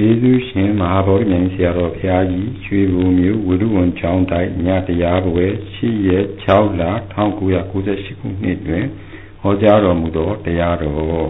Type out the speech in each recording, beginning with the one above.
ယေရှုရှင်မဟာဗောဓိမြိုင်ဆရာတော်ဘုရားကြီးရွှေဘုံမြို့ဝိရုဝံကျောင်းတိုက်ညတရားပွဲ6ရက်6လ1998ခုနှစ်တွင်ဟောကြားတော်မူသောတရားတော်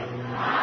ပါ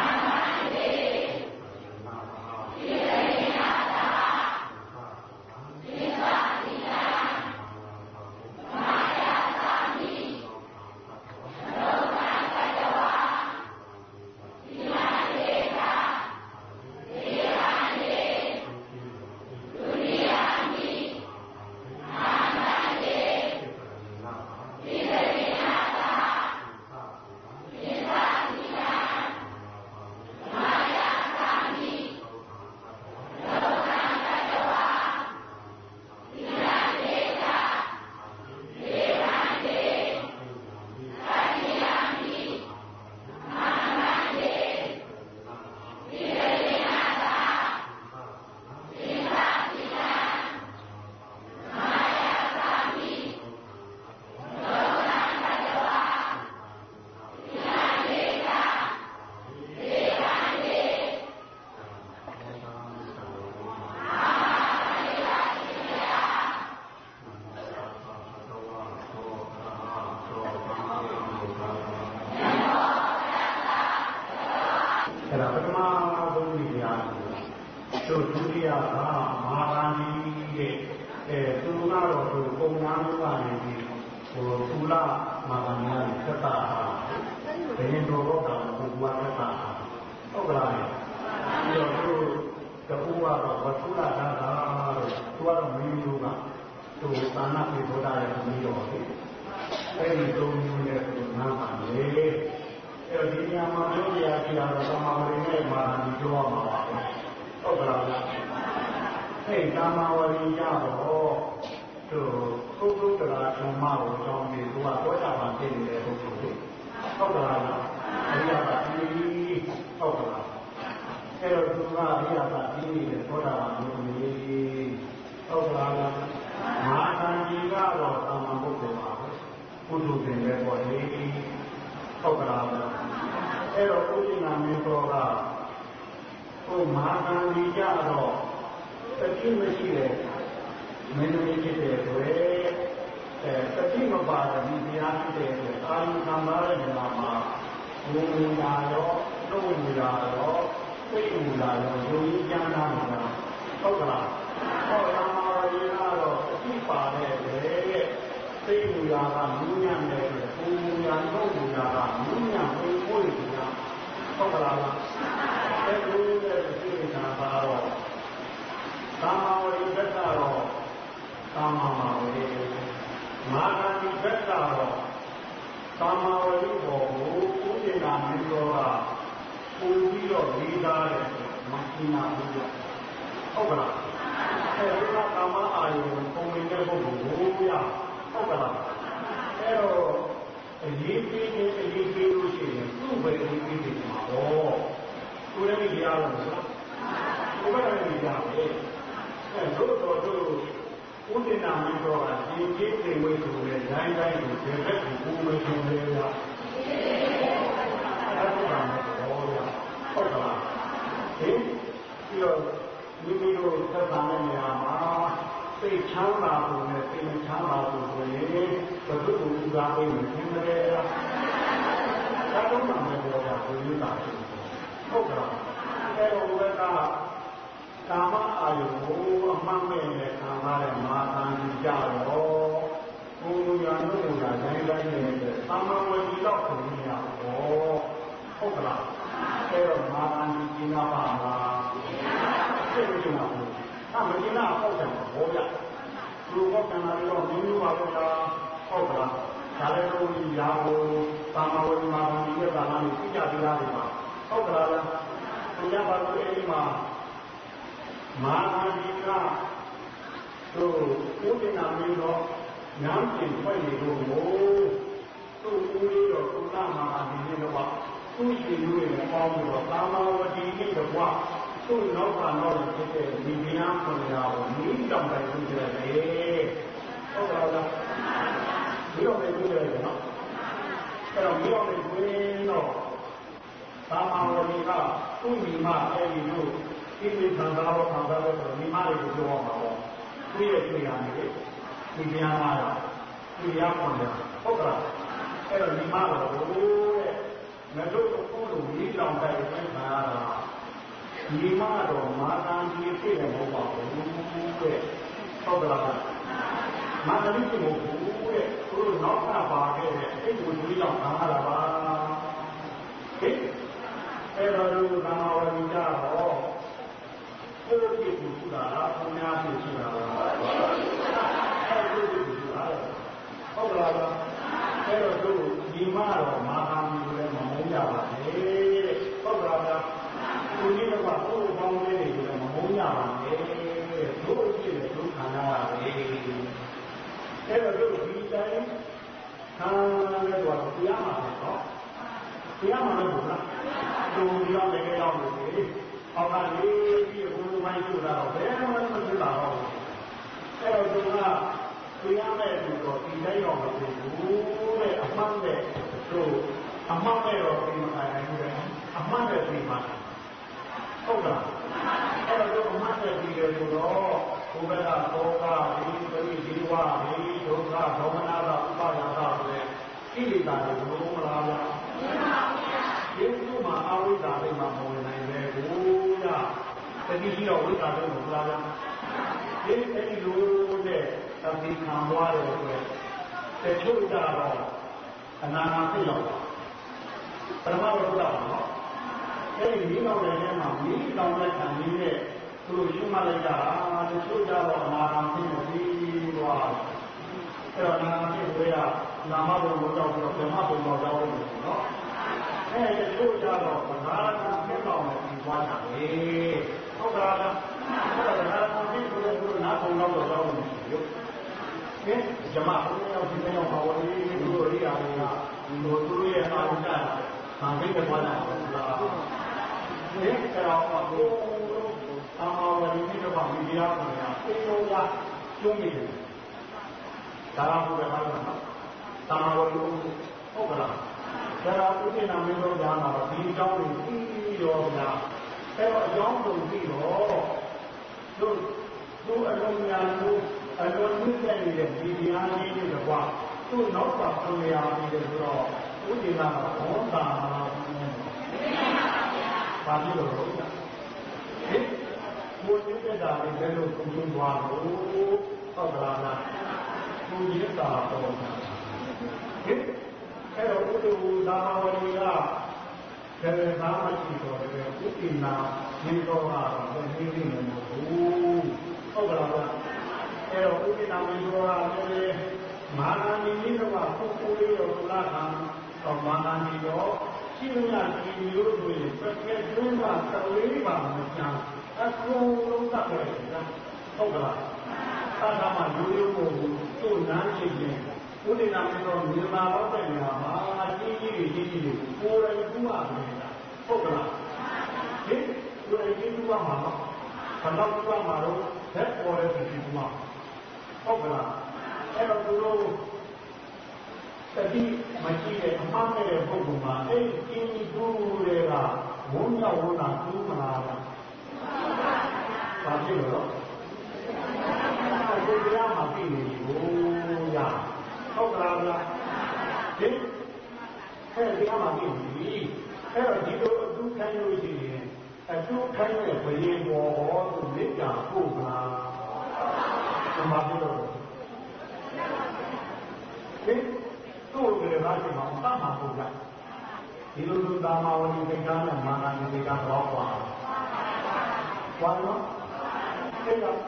သွားမှာပါဟုတ်ကလားဟဲ့ကာမဝရိယတော့သူသုတ္တရာဓမ္မကိုတောင်းပြီးသူကသောတာပန်ဖြစ်နေတဲ့ပုဂ္ဂိုလ်တွေဟုတ်ကလားအရိယပါတိဟုတ်ကလားအဲ့တော့သူကအရိယပါတိနေတဲ့သောတာပန်မျိုးကြီးဟုတ်ကလားမဟာသံဃီကတော့သာမန်ပုဂ္ဂိုလ်ပါပဲပုထုပင်ပဲပေါ့လေဟုတ်ကလားအဲ့တော့ဥဒိနာမင်းတော်က ဟိုမာနာနေကြတော့တတိမရှိတဲ့မင်းသမီးဖြစ်တဲ့ကွယ်အဲတတိမပါတဲ့ဒီတရားဖြစ်တဲ့အာယုသမားရဲ့နာမှာဘုံမူလာရောတုံမူလာရောသိမူလာရောယုံကြည်ကြမ်းတာမူလာဟုတ်ကလားဟောသမားရေနာတော့တတိပါတဲ့ကွယ်ရဲ့သိမူလာကမြူးညံ့တယ်ဘုံမူလာတုံမူလာကမြူးညံ့ပြီးပွေ့နေတာဟုတ်ကလား တက်လို့တဲ့စိတ်နာပါတော့ကာမဝိဘက်ကတော့ကာမမှာဝေမာနတိဘက်ကတော့ကာမဝိဘောကိုဥဒေနာမင်းတော်ကပူပြီးတော့လေးစားတယ်မကိနာဘူးကြဟုတ်ကလားအဲဒီကကာမအာယုံပုံမြင်တဲ့ပုဂ္ဂိုလ်ကိုရဟုတ်ကလားအဲတော့အရေးကြီးတဲ့အရေးကြီးလို့ရှိရင်သူ့ပဲ လည်းနေရတော့ဆိုဘုရားလည်းနေရပဲအဲတို့တော်တို့ဥဒိနာမင်းတော်ကဒီကြီးသိဝိဆိုတဲ့ဇိုင်းတိုင်းကိုဒီဘက်ကိုပူမရှင်လေရအဲ့ဒါကဘောရဟုတ်ကလားဟင်ပြီးတော့မိမိတို့သက်သာတဲ့နေရာမှာစိတ်ချမ်းသာဖို့နဲ့စိတ်ချမ်းသာဖို့ဆိုရင်ဘုသူ့ကိုဥစားပေးမယ်သင်တယ်လားဒါတော့မှမပြောတာဘုရားတာ ဟုတ်ကလားအဲ့တော့ဘုရားကာမအာယုကိုအမှန်မဲ့နဲ့ခံရတဲ့မာသံကြတော့ဘုရားတို့ကတိုင်းတိုင်းနဲ့သမ္မာဝတိတော့ခင်ဗျာဟောဟုတ်ကလားအဲ့တော့မာသံကြီးနာပါလားသိနေမှာဘူးအမကြီးနာပေါ့တယ်ဟောပြလူပေါ့ကံလာတော့မင်းတို့ပါတော့ဟုတ်ကလားဒါလည်းတို့ရာကိုသမ္မာဝတိမာသံကြီးရဲ့ကာလကိုသိကြပြရတယ်ပါ ဟုတ်ကလားဘုရားပါလို့အဲ့ဒီမှာမာအာဒီကတို့ဥဒိနာမင်းတော့ညံပြင်ဖွဲ့နေလို့မို့သူ့ဦးလေးတော့ကုသမာအာဒီနဲ့တော့သူ့ရှင်လူတွေပေါင်းပြီးတော့သာမဝတိနဲ့တော့သူ့နောက်ကတော့ဖြစ်တဲ့ဒီဗျာခွန်ရာကိုမိတောင်တိုင်ပြုကြတယ်ဟုတ်ပါလားဒီတော့လည်းပြုကြတယ်နော်အဲ့တော့ဒီတော့လည်းတွင်တော့ သာမဝတိကသူ့မိမအဲ့ဒီလို့ဒီလိုခံစားတော့ခံစားတော့မိမတွေကိုပြောအောင်ပါတော့သူရဲ့ပြေရနေတယ်ဒီပြန်လာတာဒီရခွန်တယ်ဟုတ်ကဲ့အဲ့တော့မိမတော်တဲ့မတို့အခုလိုမိတောင်တိုင်ပြန်လာတာမိမတော်မာတန်ကြီးပြည့်တယ်မဟုတ်ပါဘူးတဲ့ဟုတ်ကဲ့မာတန်ကြီးမဟုတ်ဘူးတဲ့သူတို့နောက်ကပါခဲ့တဲ့အဲ့ဒီလူကြောင့်ခံရတာပါဟဲ့ အဲ့တော့လူကံဝရကြတော့ကိုယ်ဖြစ်သူဆိုတာလားဘုရားဖြစ်ဆိုတာလားအဲ့ဒီလိုဆိုတာဟုတ်လားအဲ့တော့သူဒီမတော့မာဟာမီကိုလည်းမမုန်းကြပါနဲ့ဟုတ်လားသူဒီကဘာကိုယ်ပေါင်းလေးတွေကိုလည်းမမုန်းကြပါနဲ့တို့ဖြစ်တယ်ဒုက္ခနာရတယ်အဲ့တော့တို့ဒီတိုင်းခံရတော့တရားမှာတော့ တရားမှာလည်းဘုရားသူဒီတော့လည်းကြောက်နေတယ်အောက်ကလေးပြီးဘုံပိုင်းဆိုတာတော့ဘယ်မှမဖြစ်ပါဘူးအဲ့တော့သူကတရားမဲ့သူတော့ဒီတိုင်းတော့မဖြစ်ဘူးတဲ့အမှန်နဲ့သူအမှန်နဲ့တော့ဒီမှာနိုင်နေတယ်အမှန်နဲ့ဒီမှာဟုတ်လားအဲ့တော့အမှန်နဲ့ဒီတယ်ဆိုတော့ဘုရားကဘောကဒီပရိဒီဝဒီဒုက္ခဒေါမနတာဥပါယတာဆိုတဲ့ကိလေသာတွေလုံးမလား ဗျာမှန်ပါဗျာဒီလိုမှအဝိဇ္ဇာတွေမှာမဝင်နိုင်ပဲကိုရတတိရှိတော့ဝိဇ္ဇာတွေမလားဗျာဒီအဲ့ဒီလိုတဲ့သတိခံသွားတယ်ဆိုတော့တချို့ကြတော့အနာဂတ်ဖြစ်ရောက်တာပရမဘုရားနော်အဲ့ဒီမိတော်တဲ့မှာမိတော်တဲ့ခံရင်းနဲ့သူတို့ရှင်းမလိုက်တာတချို့ကြတော့အနာဂတ်ဖြစ်နေပြီးသွား အဲ့တော့နာမဖြစ်ဝေးရနာမဘုံကိုကြောက်ပြီးတော့ဗြဟ္မဘုံကိုကြောက်လို့နော်အဲ့ဒီတို့ကြတော့ဗလာကဖြစ်တော့မှပြီးသွားတာလေဟုတ်ကဲ့လားအဲ့ဒါဗလာကဖြစ်ဆိုတဲ့သူနာဘုံတော့ကြောက်လို့မရှိဘူးဟင်ဇမဘုံရောက်ဒီနေ့ရောက်ပါဝေးသူတို့ရိယာတွေကဒီလိုသူတို့ရဲ့အာရုံကဗာမိတ်သွားတာဟုတ်လားဒီကတော့ဘုအာမဝရီမိတော့မိဒီယာကိုရအေးလို့ရကျုံးနေတယ် ဒါကဘုရားကသာမဝရီဟုတ်ကလားဒါကဥပ္ပနာမင်းတို့ညာမှာဒီအကြောင်းကိုပြီးရောဗျာအဲ့တော့အကြောင်းကိုပြီးတော့တို့တို့အလုံးညာတို့အလုံးမြင့်တဲ့နေတဲ့ဒီတရားလေးတွေကွာသူ့နောက်ကဆံရပြီးတယ်ဆိုတော့ဥဒိနာမှာဘောတာမှာပါပြီလို့ဟုတ်လားဟင်ဘုရားတက်တာလည်းဘယ်လိုကုသိုလ်သွားလို့ဟုတ်ကလား ဘုရားတာတော့ဟင်အဲ့တော့ဥဒ္ဓဝသာဝရီကကျေသာမရှိတော့တယ်ဥဒိနာဒီတော့ကတော့ဘယ်နည်းနည်းမဟုတ်ဘူးဟုတ်ကလားအဲ့တော့ဥဒိနာမင်းတို့ကလည်းမာနမင်းတို့ကပုဂ္ဂိုလ်လေးရောလာခံတော့မာနမင်းတော့ရှိလို့ရဒီမျိုးတွေပတ်ပြည့်တွင်းကတလေးပါမချမ်းအကုန်လုံးတတ်တယ်ဟုတ်ကလားသာသာမှလူမျိုး ကိုသူ့နားကြည့်ရင်ဥဒိနာမင်းတို့မြန်မာဘောတဲ့နေရာမှာကြီးကြီးကြီးကြီးကိုယ်တိုင်ကူရမယ်ဟုတ်ကလားဟင်ရမှာနော်ဘယ်တော့ကြွမှာတော့ဘက်ပေါ်တဲ့ဒီဒီမှာဟုတ်ကလားအဲ့တော့သူတို့တတိမရှိတဲ့အမှားတဲ့ပုဂ္ဂိုလ်မှာအဲ့ဒီအင်းကြီးသူတွေကဝုန်းရောက်ဝုန်းလာသူမလားပါဘာဖြစ်လို့လဲဒီတရားမှာပြည့်နေ ဘူးရဟုတ်ကလားဗျာဒီအဲ့ဒီတရားမှာပြည့်နေပြီအဲ့တော့ဒီလိုအတူခိုင်းလို့ရှိရင်အတူခိုင်းတဲ့ဘယင်ပေါ်ဟောသူလက်ကြပို့ပါဒီမှာပြလို့ဒီသူ့ကိုယ်ကလည်းဘာမှမတတ်မှာပို့လိုက်ဒီလိုလိုတာမာဝတိသိက္ခာနဲ့မာနတိသိက္ခာတော့ပါဘာလို့အဲ့တော့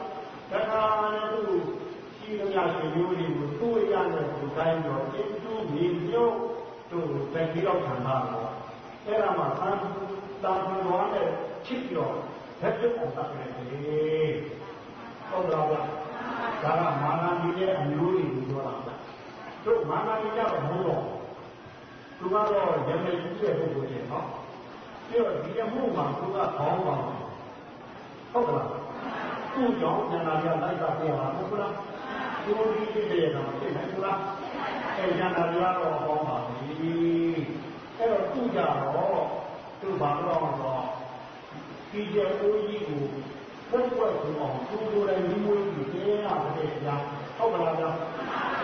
တခါလည်းသူ ရှိသမျှရှင်မျိုးတွေကိုသူ့ရတဲ့သူတိုင်းတော့အင်းသူမြေမျိုးတို့တက်ပြီးတော့ခံတာတော့အဲ့ဒါမှသံတာမန်တော်နဲ့ချစ်ပြီးတော့လက်ပြအောင်တတ်တယ်ဟုတ်လားဗျာဒါကမာနတိရဲ့အမျိုးတွေကိုပြောတာဗျာတို့မာနတိကတော့မဟုတ်တော့သူကတော့ရမယ်ကြီးတဲ့ပုဂ္ဂိုလ်ချင်းနော်ပြီးတော့ဒီအမှုမှာသူကခေါင်းပါဟုတ်ကလားသူ့ကြောင့်ဉာဏ်နာရလိုက်တာပြောတာဟုတ်လား ဒီလိုဒီဖြစ်တဲ့တော့သိနိုင်ဘူးလားအဲဉာဏ်နာရတော့ဟောပါပြီအဲ့တော့သူ့ကြတော့သူ့ဘာလို့တော့ဒီကျအိုးကြီးကိုဘုတ်ဘွက်ကိုအောင်သူ့ကိုယ်တိုင်မွေးပြီးတင်းရတယ်ကြာဟုတ်ကလားဗျာ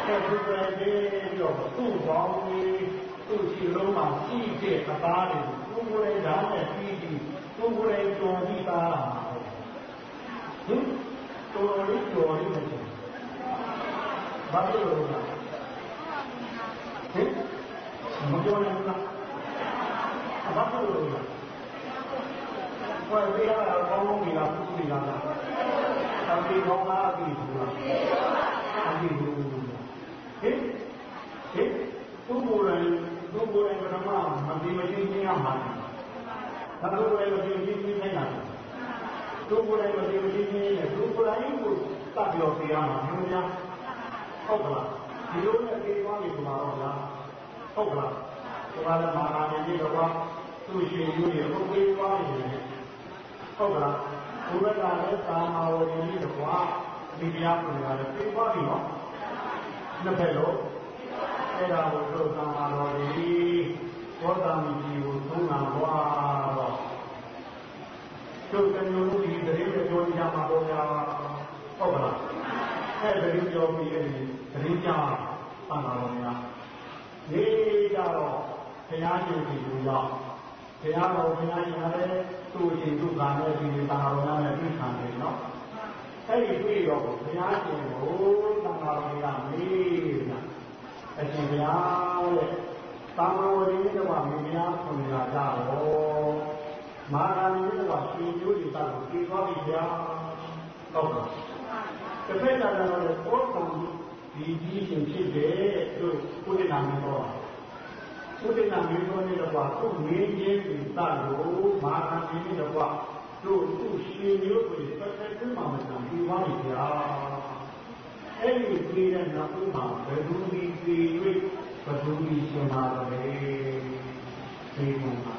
အဲ့ဒီကိုယ်ပြီးတော့သူ့ဘောင်းကြီးသူ့ရှိလုံးမှာရှိတဲ့အသားတွေကိုသူ့ကိုယ်တိုင်ဓာတ်နဲ့ပြီးပြီးသူ့ကိုယ်တိုင်ကြော်ပြီးသားတာဟင်တော်လေးကြော်လေးမဖြစ် ဘာလို့လဲဟင်မကြော်နိုင်ဘူးလားဘာလို့လဲဘယ်ပြရတာကောင်းကောင်းကြီးလားပြုကြီးလားအပိကောင်းလားအပိဘူးလားအပိဘူးဟင်ဟင်သူ့ကိုယ်တိုင်သူ့ကိုယ်တိုင်ပထမမသိမသိချင်းရမှာဒါလို့လည်းမသိမသိချင်းနိုင်တာသူ့ကိုယ်တိုင်မသိမသိချင်းနဲ့သူ့ကိုယ်တိုင်ကို တတ်ပြောပြရမှာမျိုးများဟုတ်ကလားဒီလိုနဲ့ပြေးသွားပြီဒီမှာတော့လားဟုတ်ကလားဒီမှာလည်းမဟာနေကြီးတော့သူ့ရှင်ယူနေကိုပြေးသွားနေတယ်ဟုတ်ကလားဘုရားကလည်းသာမာဝတိကြီးတော့ဒီတရားကိုလည်းပြေးသွားပြီနော်နှစ်ဖက်လို့အဲ့ဒါကိုတို့သံဃာတော်ကြီးဘောဓမီကြီးကိုသုံးနာသွားတော့တို့ကမျိုးလူကြီးတရေပြောကြမှာတော့ညာ ဟုတ်ကလားအဲ့ဒါတရေပြောပြီးရင်တရေကြသံဃာတော်များနေကြတော့ဘုရားရှင်ကြီးကိုရောက်ဘုရားတော်ဘုရားရှင်လည်းသူ့ရှင်သူ့ကံနဲ့ဒီသံဃာတော်များနဲ့ပြခံတယ်နော်အဲ့ဒီတွေ့တော့ဘုရားရှင်ကိုသံဃာတော်များမေးတာအရှင်ဘုရားတဲ့သာမဝတိကဘာမင်းများခွန်လာကြတော့မာဂာမီကဘာရှင်ကျိုးဒီတာကိုပြေသွားပြီဗျာဟုတ်ကဲ့ တစ်ဖက်ကလည်းဘောကံဒီကြီးရှင်ဖြစ်တယ်လို့ကိုယ်နာမည်တော့ကိုယ်နာမည်တော့လည်းဘာသူ့ငင်းချင်းဒီတာကိုမာဂာမီကဘာတို့သူ့ရှင်မျိုးကိုတစ်ဖက်တည်းမှမတန်ပြေသွားပြီဗျာအဲ့ဒီပြည်တဲ့နောက်မှာဘယ်သူဒီပြည်၍ဘယ်သူဒီရှင်ပါလဲဒီမှာ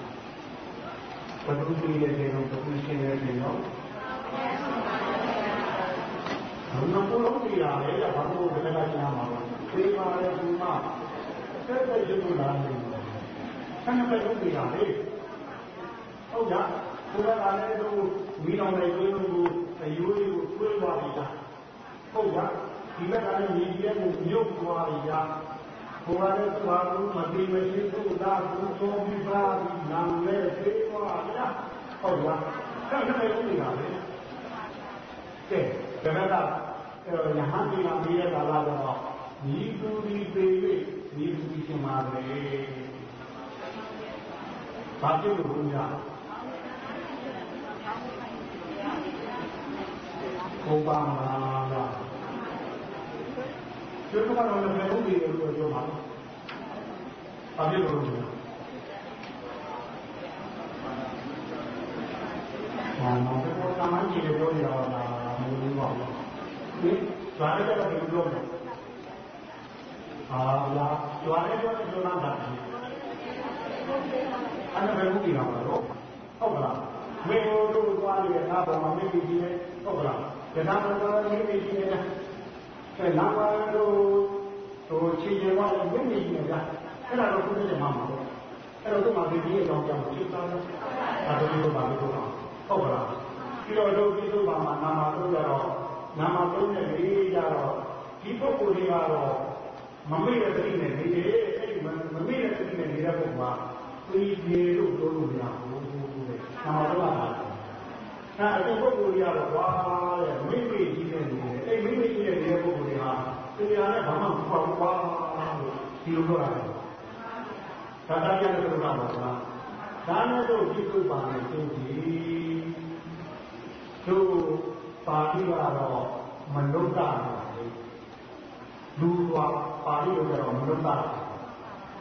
ဘယ်သူပြည်တဲ့တဲ့တော့ဘယ်သူရှင်တဲ့တဲ့တော့ ဘုံကလုံးပြည်လာလေဘာလို့ဒီကနေ့ညာမှာလဲဒီမှာလေဒီမှာဆက်တဲ့ရုပ်လာနေတယ်ဆန်းတဲ့ရုပ်ပြည်လာလေဟုတ်ကြဘုရားကလည်းတို့မိတော်တဲ့ကျွေးလို့အယိုးလေးကိုကျွေးသွားပြီလားဟုတ်ကြဒီဘက်ကလည်းညီကြီးရဲ့ကိုမြုပ်သွားပြီညာဘုရားလည်းသွားလို့မတိမရှိသူ့သားကိုသုံးပြီးပါပြီးနာမည်သေးသွားဗျာဟုတ်လားဆက်နေလို့နေတာလေကဲဒါက အဲယဟန်ဒီမှာပြီးရတာလားတော့ညီသူဒီပေ၍ညီသူဒီရှင်ပါပဲဘာဖြစ်လို့ဘုရားဘုရားမှာလားကျွတ်ကတော့လည်းဘယ်လိုပြီးလို့ပြောပါလဲ။ဘာဖြစ်လို့လဲ။ဘာမှမပြောတာမှကြည့်လို့ပြောရတာမဟုတ်ဘူးပေါ့။ ဒီဇာတ်ကတော့ဘယ်လိုပြောလဲ။အာလာဇာတ်ကတော့ပြောတာဒါ။အဲ့ဒါဘယ်လိုပြီးတော့လဲ။ဟုတ်ကလား။မင်းတို့သွားရတာတရားပေါ်မှာမိမိကြီးနေဟုတ်ကလားတရားပေါ်မှာမိမိကြီးနေအဲနာမတို့ဟိုခြေရင်ကလည်းမိမိကြီးနေကြအဲ့ဒါတော့ဘုရားမှာမှာပေါ့အဲ့တော့ဒီမှာဒီကြီးအကြောင်းကြောင့်သိသားတယ်ဒါတို့ဒီလိုပါလို့ဟုတ်ကလားပြီးတော့တို့ဒီလိုပါမှာနာမတို့ကြတော့ နာမတို့နဲ့လေးကြတော့ဒီပုဂ္ဂိုလ်တွေကတော့မမေ့တဲ့တိနဲ့နေတယ်အဲ့ဒီမမေ့တဲ့တိနဲ့နေတဲ့ပုဂ္ဂိုလ်ကပြီးပြေလို့ပြောလို့မရဘူးတဲ့။နာမတော့ပါအဲအတူပုဂ္ဂိုလ်ကြီးကတော့ဝါတဲ့မိမိကြီးနဲ့နေတယ်အဲ့မိမိကြီးနဲ့နေတဲ့ပုဂ္ဂိုလ်တွေဟာတရားနဲ့ဘာမှမပေါ့ပါလို့ဒီလိုပြောတာ။ဒါတရားနဲ့ပြောတာပါလား။ဒါနဲ့တော့ဒီကုပါနဲ့သိကြည့်။တို့ ပါဠိကတော့မနုဿတာလေ။လူကပါဠိလိုကတော့မနုဿတာ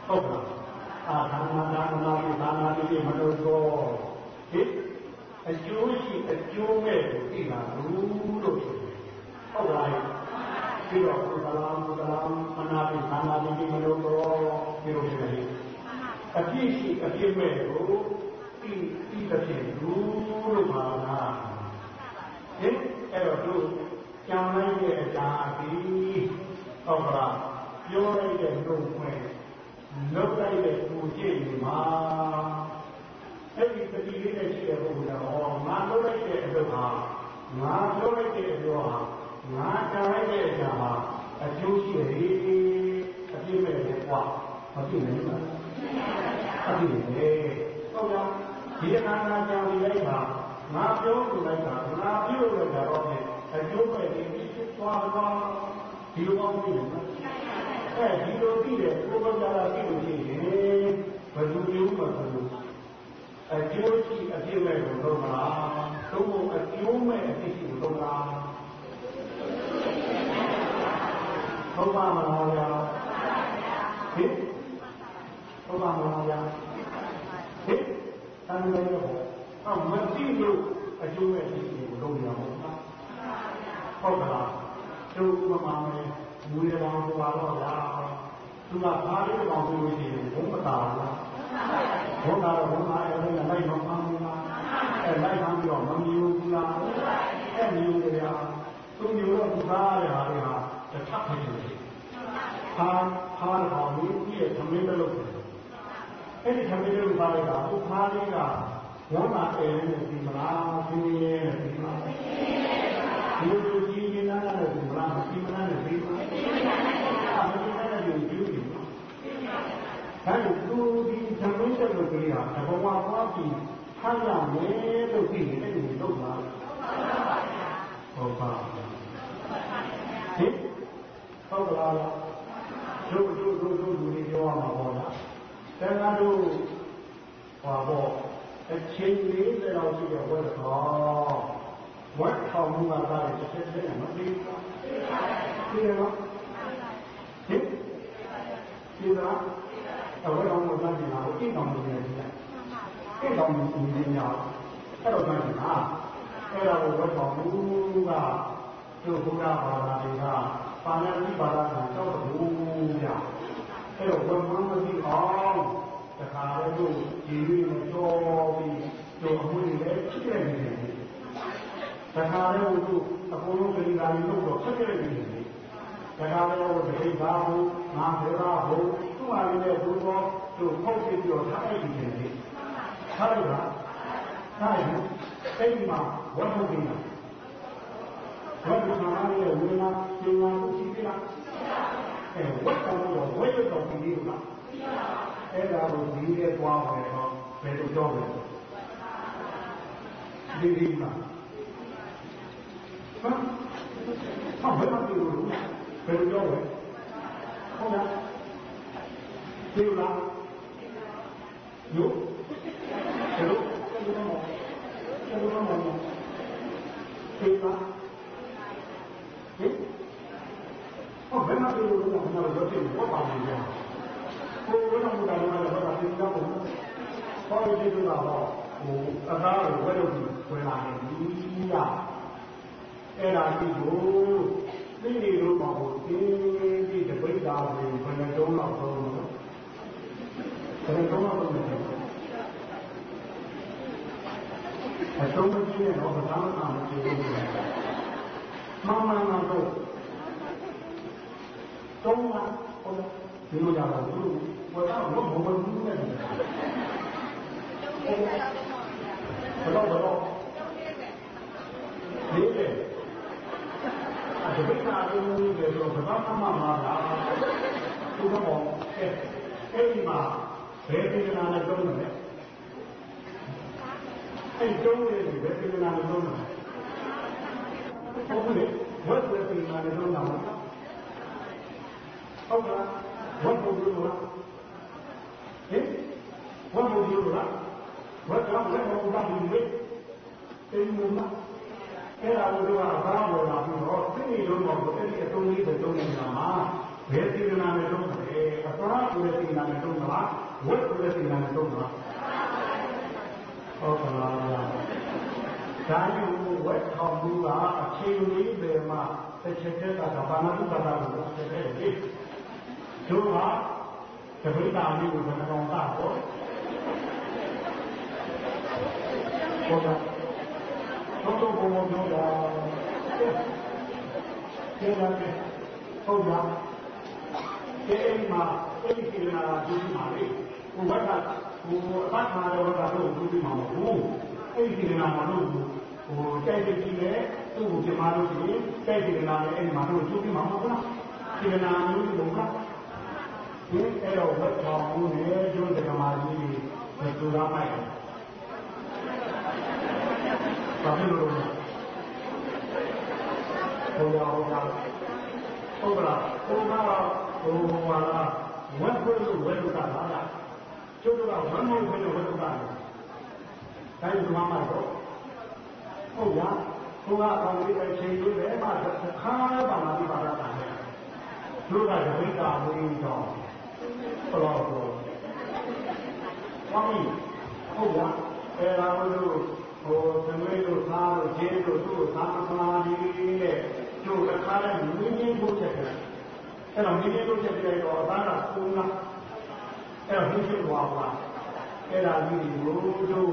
ဟုတ်ကဲ့။အာသာနာသာနာပိသာနာပိမနုသောဟိအကျိုးရှိအကျိုးမဲ့ကိုသိလာဘူးလို့ဆိုတယ်။ဟုတ်လား။ပြီးတော့ကုသလံကုသလံမနာပိသာနာပိမနုသောဒီလိုဆိုတယ်။အပြည့်ရှိအပြည့်မဲ့ကိုသိသိတဲ့ဖြင့်ဘူးလို့ပါလား။ဟင် အဲ့တော့သူကြံလိုက်တဲ့အရာအပြီးဟုတ်ကလားပြောလိုက်တဲ့နှုတ်ခွင့်လောက်လိုက်တဲ့ပူကြည့်နေမှာအဲ့ဒီတတိလေးနဲ့ရှိတဲ့ပုဂ္ဂိုလ်ကဟောငါလုပ်လိုက်တဲ့အလုပ်ဟာငါပြောလိုက်တဲ့အလုပ်ဟာငါကြံလိုက်တဲ့အရာဟာအကျိုးရှိတယ်အပြည့်မဲ့တယ်ကွာမပြည့်နိုင်ဘူးအပြည့်နဲ့ဟုတ်လားဒီအခါကကြံလိုက်တာ ငါပြောလို့လိုက်တာငါပြုလို့လိုက်တာတော့အကျိုးပဲဒီဖြစ်သွားတော့ဒီလိုကောင်းပြီအဲဒီလိုကြည့်တယ်ကိုယ်ကကြတာကြည့်လို့ရှိရင်ဘယ်လိုမျိုးမှမလို့အကျိုးရှိအပြည့်မဲ့ကိုလုပ်မလားသို့မဟုတ်အကျိုးမဲ့အပြည့်ရှိကိုလုပ်လားဟုတ်ပါမလားဗျာဟင်ဟုတ်ပါမလားဗျာဟင်တန်တယ်ရော အော်မသိလို့အကျိုးမဲ့အပြည့်ရှိကိုလုပ်ရအောင်ဟုတ်ကလားသူ့မမမဲမူရတော်ဟောတော့ဗျာသူကဘာလို့ကောင်းလို့ရှိရင်ဘုံမတာလားဘုံတာတော့ဘုံတာအဲ့ဒါလိုက်မမှန်းဘူးလားအဲ့လိုက်မှန်းပြီးတော့မမြူဘူးလားအဲ့မြူကြရသူမြူတော့သူသားရတာတွေဟာတစ်ထပ်ဖြစ်နေတယ်ဟာဟာတော်မူပြည့်သမင်းလို့အဲ့ဒီသမင်းလို့ပါလိုက်တာသူဖားလေးက ဝမ်းသာတယ်နဲ့ဒီမလားဒီရဲဒီမလားဒီလိုကြီးကြီးနားနားနဲ့ဒီမလားဒီမလားနဲ့ဒီမလားဒီမလားနဲ့ဒီကျူးတယ်ဒါကြောင့်သူဒီသမင်းချက်လို့ပြောတာဘဝသွားပြီးဆန်းရမယ်လို့သိရင်အဲ့ဒီလုပ်ပါဟုတ်ပါဟင်ဟုတ်ကလားတို့တို့တို့တို့လူတွေပြောရမှာပေါ့လားတန်ခါတို့ဟောပေါ့ အချိန်လေးတော့ရှိတဲ့ဝတ်တော်ဝတ်ထောင်မှုကသာတစ်ချက်ချက်နဲ့မပြီးဘူးသိပါဘူးသိပါဟင်သိပါအဝတ်တော်ကိုသတ်နေတာကိုအိတ်တော်ကိုလည်းသိတယ်အိတ်တော်ကိုသိနေရအဲ့တော့သတ်နေတာအဲ့ဒါကိုဝတ်တော်မူကတို့ဘုရားဘာသာတွေကပါဠိဘာသာကိုကြောက်ဘူးဗျအဲ့တော့ဝတ်မှမသိအောင် တခါလေတို့ဒီလိုမတော်ပြီးတို့အမှုတွေလည်းဖြစ်ခဲ့နေတယ်တခါလေတို့အကုန်လုံးပြည်သာရီလို့တော့ဖြစ်ခဲ့နေတယ်တခါလေတို့ဒိဋ္ဌာဟုငါဘေရာဟုသူ့ဟာလည်းဘုရားတို့ဖောက်ပြီးတော့ထားလိုက်နေတယ်ထားလိုက်တာထားရင်အဲ့ဒီမှာဝတ်ထုတ်နေတာဝတ်ထုတ်တာလည်းဝေဒနာပညာကိုရှိသေးလားအဲဝတ်တော်တော့ဝတ်ရတော်ပြီးလို့လား အဲ့ဒါကိုဒီရဲ့သွားမယ်တော့ဘယ်လိုကြောက်လဲဒီဒီမှာဟမ်ဟောဘယ်မှာပြောလို့ဘယ်လိုကြောက်လဲဟုတ်လားဒီလားယုတ်ဘယ်လိုဘယ်လိုမဘယ်လိုမဒီလားဟင်ဟောဘယ်မှာပြောလို့ဘာမှမလုပ်ချင်ဘူးဘာပါလဲကိုယ်ကတော့မူတာလည်းတော့တာပြင်တော့ဘူး။ ဟောဒီလိုတော့ဟိုအသားကိုဝဲလို့ဝဲလာတယ်ဒီကအဲ့ဒါဒီကိုသိနေလို့ပေါ့ဟိုဒီဒီတပိဋ္ဌာကိုဘယ်နဲ့တုံးတော့သုံးလို့ဘယ်နဲ့တုံးတော့သုံးလို့ဟအဆုံးမကြီးနဲ့တော့ဘာမှမဖြစ်ဘူးမမမတော့သုံးပါဟုတ်လားဒီလိုကြတော့ဘူးဘယ်တော့မှမဝင်ဘူးနဲ့ ဘယ်တော့ဘယ်တော့ဒီလေအဲ့ဒီကားလုံးကြီးတွေတော့ဘာမှမမှားလားသူကတော့အဲအဲ့ဒီမှာဘယ်ပြည်နာနဲ့တုံးတယ်အဲ့တုံးရည်ဘယ်ပြည်နာနဲ့တုံးတယ်ဟုတ်ကဲ့ဝတ်ဝတ်ပြည်နာနဲ့တုံးတာဟုတ်ကဲ့ဝတ်ဖို့လို့လားဟင်ဝတ်ဖို့လို့လား ဝတ်တော့ဝတ်ဖို့တာဒီလေတိမ်မမအဲ့ဒါကိုတော့ဘာလို့လာပြီးတော့သိနေလို့တော့အဲ့ဒီအတုံးလေးတွေတုံးနေတာမှာဘယ်ပြည်နာနဲ့တုံးတယ်အသွားကိုယ်ပြည်နာနဲ့တုံးတာဝတ်ကိုယ်ပြည်နာနဲ့တုံးတာဟုတ်ကလားဒါကြောင့်ဝတ်ထောင်မှုကအချိန်လေးပဲမှာတစ်ချက်တည်းကဘာမှမလုပ်တာဘူးတစ်ချက်တည်းတို့ကသတိတာလေးကိုဘယ်ကောင်တာပေါ့ ဟုတ်ကဲ့သောတော်ဘုံဘုံပြောတာကျေနာတယ်ဟုတ်လားဒီအိမ်မှာအဲ့ဒီကိနာဒုတိမာလေးဟိုဘက်ကဟိုအပတ်မှာတော့ကတော့ဒုတိမာမဟုတ်အဲ့ဒီကိနာမလို့ဟိုတိုက်တဲ့ကြီးလေသူ့ကိုပြမလို့ရှိရင်တိုက်တဲ့ကိနာလည်းအဲ့ဒီမှာတော့ဒုတိမာမဟုတ်လားကိနာမျိုးလို့ကဒီအဲ့တော့ဝတ်ဆောင်မှုနဲ့ကျိုးတက္ကမကြီးတွေသူသားမိုက်တယ် ဘာဖြစ်လို့လဲဟိုရောဟိုရောဟုတ်လားဟိုကတော့ဟိုဟာလားဝတ်ခွင့်လို့ဝတ်လို့တာလားကျိုးတော့ဝတ်မဟုတ်ဘူးလို့ဝတ်လို့တာတိုင်းဒီမှာမှတော့ဟုတ်လားဟိုကအကောင်လေးပဲချိန်လို့ပဲမှတစ်ခါပါမှဒီပါရတာလေတို့ကဒိဋ္ဌာဝိတော့ဘလောတော့ဘာမီဟုတ်လားအဲဒါလို့ ဟိုသမီးတို့သားတို့ဂျင်းတို့သူ့သာမမာကြီးနဲ့တို့တစ်ခါနဲ့မြင်းချင်းကိုချက်တယ်အဲ့တော့မြင်းချင်းကိုချက်ပြတော့သားကကုန်းလားအဲ့တော့ဘုရားဘွားပါအဲ့ဒါကြီးကိုတို့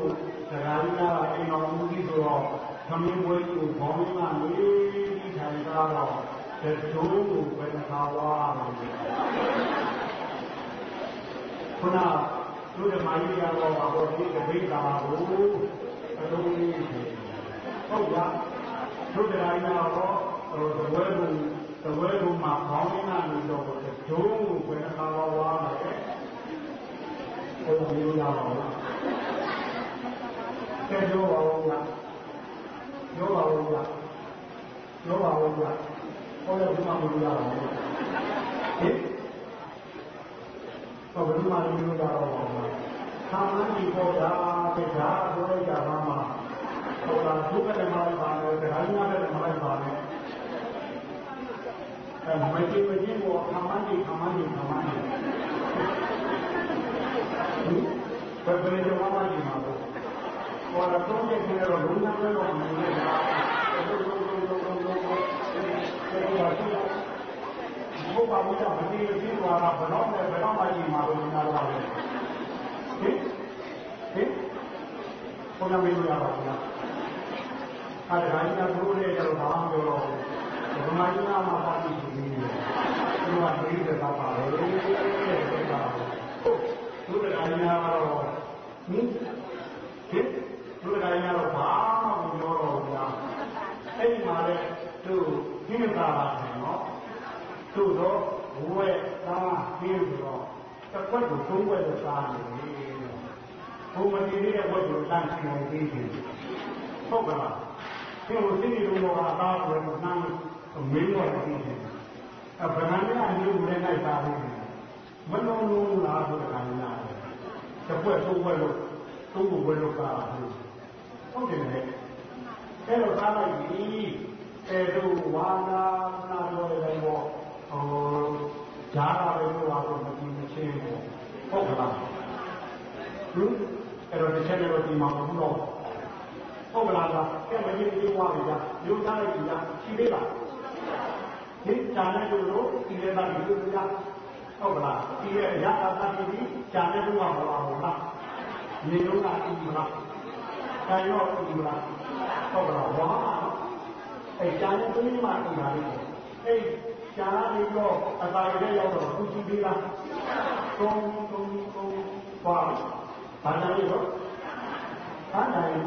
စကားလေးကအိမ်တော်မူကြီးဆိုတော့သမီးဝဲကိုဘောင်းကနေဒီထိုင်တာတော့တချိုးကိုဘယ်နှခါဝါလို့ခုနတို့ဓမ္မကြီးကတော့ဘာလို့ဒီတပိတာကိုအ လုံးလေးဟုတ်လားတို့တရားကြီးကတော့ဟိုသဝဲကိုသဝဲကိုမှခေါင်းရင်းကနေတော့တချိုးကိုဘယ်နှခါဝါဝါမယ်ဟိုမျိုးရပါလားကဲတော့ပါဦးလားပြောပါဦးလားပြောပါဦးလားဟောရဘုရားမလို့ရပါဘူးဟင်ဘာဘုရားမလို့ရပါဘူး သာမန်ဒီပေါ်တာတရားပြောလိုက်တာမှမှာဟောတာဒုက္ခဓမ္မပါလို့တရားညာတဲ့ဓမ္မပါလို့အဲမကြည့်မကြည့်ကိုသာမန်ဒီသာမန်ဒီသာမန်ဒီဘယ်ဘယ်ကြောင့်မှဒီမှာပေါ့ဟောတာတော့တဲ့ကျတော့လုံးဝတော့မနေဘူးဘုရားဘုရားမတိတိကွာဘယ်တော့မှဘယ်တော့မှဒီမှာလို့နားတော့တယ် ဟင်ဟင်ဘုရားမင်းရပါဘူးလားအဲ့ဒါကြီးကဘုရားရဲ့တော့ဘာမှပြောတော့ဘုရားကြီးကမှပါတိရှိနေတယ်ဒီမှာဒီတဲ့ပါပါလေတဲ့ပါဟုတ်ဘုရားကြီးကတော့ဟင်ဟင်ဘုရားကြီးကတော့ဘာမှမပြောတော့ဘူးလားအဲ့ဒီမှာလေသူဟိမတာပါတယ်နော်သူတော့ဝဲသားဟင်းဆိုတော့တစ်ခွက်ကိုသုံးခွက်တော့စားနေတယ် ဘုံမတိရဲ့ဝတ်ကိုတန်းစီနေသေးတယ်ဟုတ်ကလားဒီလိုသိနေလို့တော့အသားကိုနမ်းမင်းတော်သိတယ်အဗနာနဲ့အမျိုးနဲ့လိုက်တာလို့မလုံးလုံးလားဆိုတာကလည်းတစ်ခွက်သုံးခွက်လို့သုံးခွက်လို့ကားတယ်ဟုတ်တယ်လေအဲ့တော့သားလိုက်ပြီအဲတို့ဝါနာနာတော်တယ်ပေါ့ဟိုဈာတာပဲလို့ပါတော့မကြည့်မချင်းဘူးဟုတ်ကလားဟင်အဲ့တော့ တစ်ချက်တော့ဒီမှာမဟုတ်တော့ဟုတ်ကလားကဲမကြီးကြီးဝါပြီလားယူသားလိုက်ပြီလားရှိသေးလားဒီဈာနဲ့တို့လို့ဒီလည်းပါပြီလို့လားဟုတ်ကလားဒီရဲ့ရတာတာပြီဈာနဲ့တို့ကမလာဘူးလားနေလုံးကဒီမလားတန်ရောဒီလားဟုတ်ကလားဝါအဲကျန်တဲ့သူမှဒီပါလေအဲကျန်လာပြီးတော့အတားရရောက်တော့ခုကြည့်ပြီးလားကုန်းကုန်းကုန်းဝါဘာသာရေးတော့ ဘာသာရေး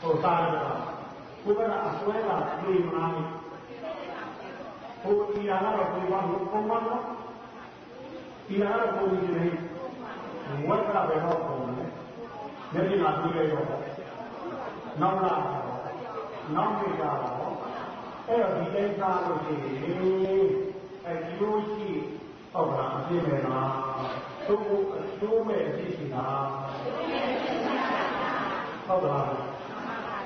ဟိုစားရတာကိုယ်ကအစွဲကပြေမလားဟိုဒီရကတော့ပြေပါလို့ပုံမှန်တော့ဒီရကတော့ပုံပြီးနေဝတ်ကပဲတော့ပုံတယ်မျက်စိမှာပြီးရရောနောက်လာနောက်မိကြတော့အဲ့တော့ဒီတိုင်းစားလို့ရှိရင်အဲဒီလိုရှိဟုတ်လားအပြည့်မဲ့လားသို့အကျိုးမဲ့အဖြစ်ရှိတာ ဟုတ်လား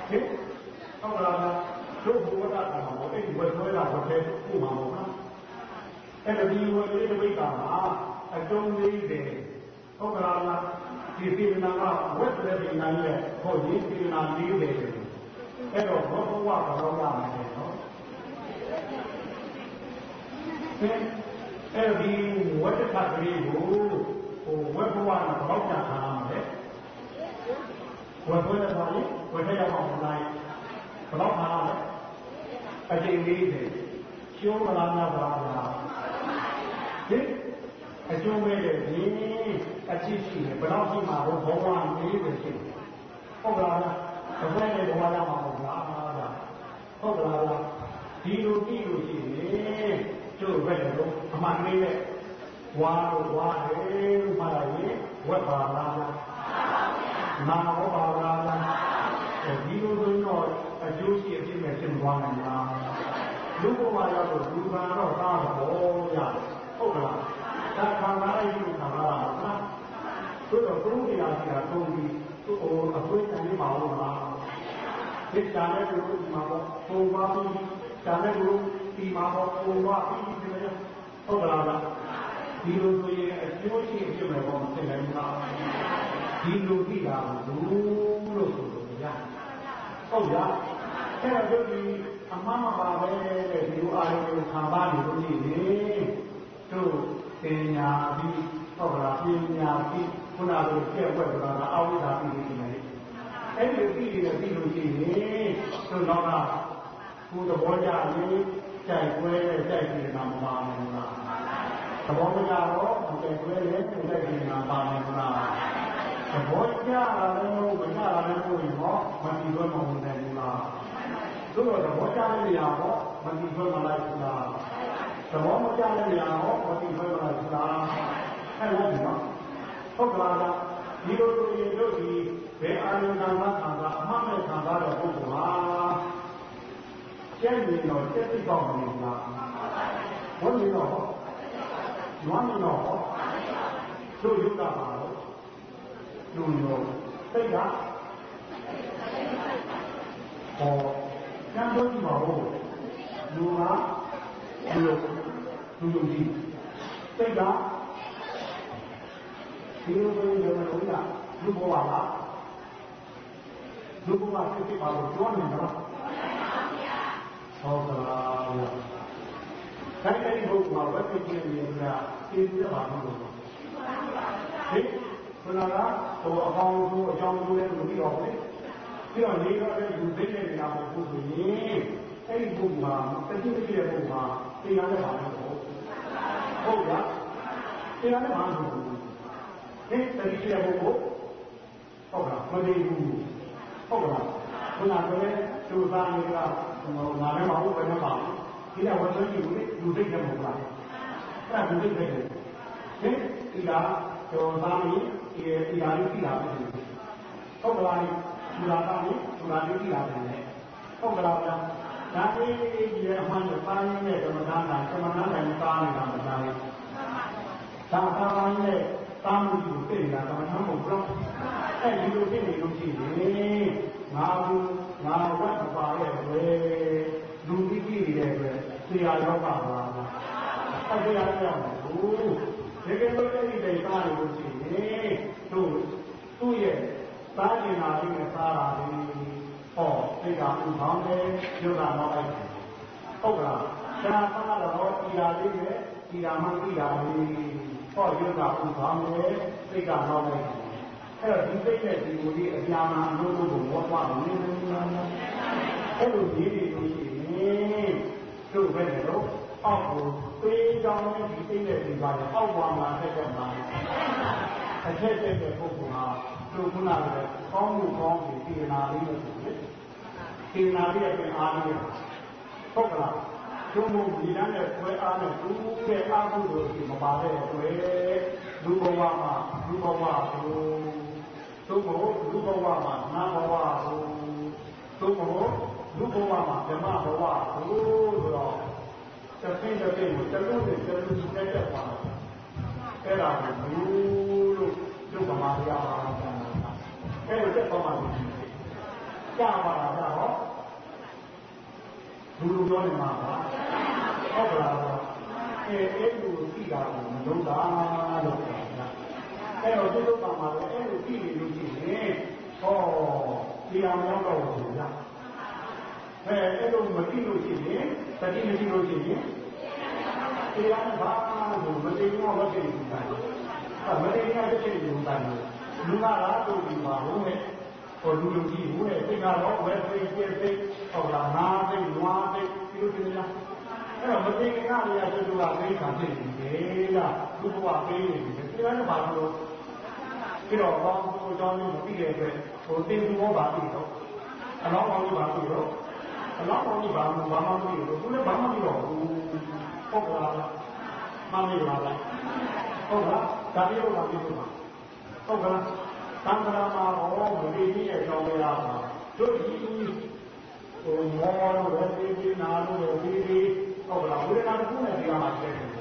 ဟင်ဟုတ်လားတို့ဘုရားကမှာအဲ့ဒီဝတ်ဆွဲတာဝတ်တဲ့ခုမှာမဟုတ်လားအဲ့ဒီဝတ်လေးတစ်ပိတ်ကမှာအကျုံးလေးတယ်ဟုတ်လားဒီစေနာကဝတ်တဲ့ဒီနာရဲ့ဟောဒီစေနာလေးတယ်အဲ့တော့ဘောဘဝကတော့ရမယ်နော်အဲ့ဒီဝတ်တခါကလေးကိုဟိုဝတ်ဘဝနဲ့ဘောက်ကြထားမှာလေ ဝတ်ပွဲတယ်ပါလေဝတ်ထရအောင်လိုက်ဘလောက်ထားလဲအချိန်လေးတယ်ကျိုးမလားမလားလားဟင်အကျိုးမဲ့တဲ့ဒီအချစ်ရှိတယ်ဘလောက်ရှိမှာဘဘဝလေးပဲရှိတယ်ဟုတ်လားဘယ်နဲ့ဘဝရမှာမဟုတ်လားဟုတ်လားဒီလိုကြည့်လို့ရှိရင်တို့ဘယ်လိုအမှန်လေးနဲ့ဝါတော့ဝါတယ်လို့မှားရင်ဝက်ပါလား နာဟောပါလားဒီလိုဆိုတော့အကျိုးရှိအဖြစ်နဲ့ရှင်းသွားနိုင်လားလူဘဝရောက်တော့လူကံတော့သားတော့ရဟုတ်လားဒါခံရတဲ့လူခံရတာနော်တို့တော့ဘုရားတရားကြီးကသုံးပြီးသူ့ဟိုအခွင့်အရေးပါလို့လားဒီကြံတဲ့လူကမှာပေါ့ပုံပါပြီးကြံတဲ့လူဒီမှာပေါ့ပုံပါပြီးဒီလိုဟုတ်လားဒီလိုဆိုရင်အကျိုးရှိအဖြစ်မဲ့ပေါ့မသိနိုင်ဘူးလား ဒီလိုကြည့်တာဘူးလို့ဆိုလို့ရဟုတ်ရအဲ့တော့ဒီအမှန်မပါပဲတဲ့ဒီလိုအာရုံကိုခံပါနေလို့ရှိရင်တို့ပညာပြီးဟုတ်လားပညာပြီးခုနကလိုပြည့်ဝဲတာကအဝိဇ္ဇာပြီးနေတယ်အဲ့ဒီပြီးနေပြီးလို့ရှိရင်တို့တော့ကကိုယ်သဘောကြရင်ကြိုက်ွဲတဲ့ကြိုက်နေတာမပါဘူးလားသဘောမကြတော့မကြိုက်ွဲတဲ့ကြိုက်နေတာပါဘူးလား သဘောကြတာလည်းမကြတာလည်းကိုယ်ရောမတည်ဘဲမဟုတ်နိုင်ဘူးလားတို့တော့သဘောကြတဲ့နေရာဟောမတည်ဘဲမလိုက်ဘူးလားသဘောမကြတဲ့နေရာဟောမတည်ဘဲမလိုက်ဘူးလားအဲ့ဒါနော်ဟုတ်ပါလားဒီလိုဆိုရင်တို့ဒီဘယ်အာရုံကံကခံတာအမှတ်မဲ့ခံတာတော့ပုဂ္ဂိုလ်ဟာကျက်နေတော့ကျက်သိပေါက်နေလားဝန်းနေတော့နွားနေတော့တို့ယုတ်တာပါတော့ လူရောသိတာဟောကျန်တော့ဒီမှာဟောလူကလူလူလူကြီးသိတာဒီလိုမျိုးရောလို့ရလူဘဝလားလူဘဝဖြစ်ဖြစ်ပါလို့ပြောနေတာဟုတ်ကလားဗျာခိုင်ခိုင်ဘုရားဝတ်ပြည့်နေနေတာသိရပါမလို့ဟင် ခဏကဟိုအပေါင်းတို့အကြောင်းတို့လည်းမပြီးတော့ဘူးပြီးတော့နေတော့လည်းလူသိနေတာမဟုတ်ဘူးဆိုရင်အဲ့ဒီဘုရားတတိယရဲ့ဘုရားတရားနဲ့ပါလို့ဟုတ်လားတရားနဲ့ပါလို့ဟင်တတိယဘုရားဟုတ်လားမသိဘူးဟုတ်လားခုနကလည်းသူသားတွေကဟိုငါလည်းမဟုတ်ဘယ်နဲ့ပါဒီကဝတ်သွင်းကြည့်လို့လူသိတယ်မဟုတ်လားအဲ့ဒါလူသိတယ်ဟင်ဒီကဟိုသားမီး ဒီဒီဟာလေးကြည့်တာပဲဟုတ်ကလားဒီလာသားမီးဒီလာလေးကြည့်တာပဲဟုတ်ကလားဗျာဒါလေးဒီအမှန်ကိုပါရင်းနဲ့ဓမ္မဒါနဓမ္မဒါနနဲ့ပါနေတာမလားဒါသာမန်နဲ့တာမှုကိုသိနေတာဓမ္မဒါနမဟုတ်ဘူးအဲ့ဒီလိုသိနေလို့ရှိရင်ငါဘူးငါဝတ်ပါရဲ့ပဲလူကြီးကြီးနေတဲ့အတွက်ဆရာရောက်ပါလားအဲ့ဒီအားကြောင့်ဘူးဒီကနေ့အဲ့ဒီတိုင်သားလို့ရှိ ရင်တို့သူ့ရဲ့သားကျင်နာလေးနဲ့သားတာလေးဟောသိတာဥပေါင်းတယ်ယုံတာတော့လိုက်ဟုတ်ကလားဆရာသားတော့ဒီဟာလေးနဲ့ဒီဟာမှသိတာလေးဟောယုံတာဥပေါင်းတယ်သိတာတော့လိုက်အဲ့တော့ဒီသိတဲ့ဒီလိုလေးအပြာမှအလို့လို့ဘောသွားအဲ့လိုကြီးနေလို့ရှိရင်တို့ပဲတော့အောက်ကိုပေးကြောင်းနဲ့ဒီသိတဲ့ဒီပါလေအောက်ဝါမှာဆက် တဲ့မှာအထက်တဲ့ပုဂ္ဂိုလ်ဟာတို့ခုနကလည်းကောင်းမှုကောင်းပြီးပြေနာလေးလို့ဆိုတယ်ပြေနာလေးရဲ့အားလေးဟုတ်ကလားတို့မို့ဒီလမ်းနဲ့ဆွဲအားနဲ့ဒုတဲ့အားမှုတို့ဒီမပါတဲ့အတွက်လူဘဝမှာလူဘဝကိုတို့မို့လူဘဝမှာနာဘဝကိုတို့မို့လူဘဝမှာဓမ္မဘဝကိုဆိုတော့တပင်းတပင်းကိုတလုံးနဲ့တလုံးနဲ့တက်သွားတယ်အဲ့ဒါကို လူလို့ဒုက္ခမှာရပါတာအဲ့လိုတက်သွားမှဒီကြာပါတာတော့လူလူပြောနေမှာပါဟုတ်ကလားအဲအဲ့လိုကြည့်တာကိုမလုံးတာလို့ပြောတာအဲ့တော့ဒီဒုက္ခမှာလည်းအဲ့လိုကြည့်နေလို့ရှိရင်ဟောဒီအောင်ရောက်တော့ဘူးလားအဲအဲ့လိုမကြည့်လို့ရှိရင်တတိမကြည့်လို့ရှိရင်တရားနဲ့ဘာလို့မသိဘူးမသိဘူးတိုင်းအဲ မသိဘူးတစ်ချက်ယူတိုင်းလူကလားတို့ဒီမှာဟုတ်နဲ့ဟောလူလူကြီးဘူးနဲ့သိကတော့ဝယ်သိသိသိဟုတ်လားနာသိနွားသိဒီလိုတင်လားအဲ့တော့မသိကလေးရသူကသိခံသိနေတယ်လားသူကပေးနေတယ်ဒီလိုနဲ့ဘာလို့ပြီးတော့ဘောင်းကိုကြောင်းလို့မသိတဲ့အတွက်ဟိုတင်သူဘောပါပြီတော့အလောင်းပေါင်းလို့ပါပြီတော့အလောင်းပေါင်းလို့ဘာမှဘာမှမသိဘူးသူလည်းဘာမှမသိတော့ဘူးဟုတ်ကလားမှန်ပြီလား ဟုတ်လားဒါပြောတာပြောတာဟုတ်ကလားသံဃာမှာဟောမတိကြီးရဲ့ကြောင်းရပါတို့ဒီဟိုမောလို့လည်းဒီဒီနာလို့လည်းဒီဒီဟုတ်ကလားဝိရဏတစ်ခုနဲ့ဒီကမှာကျတဲ့ဟင်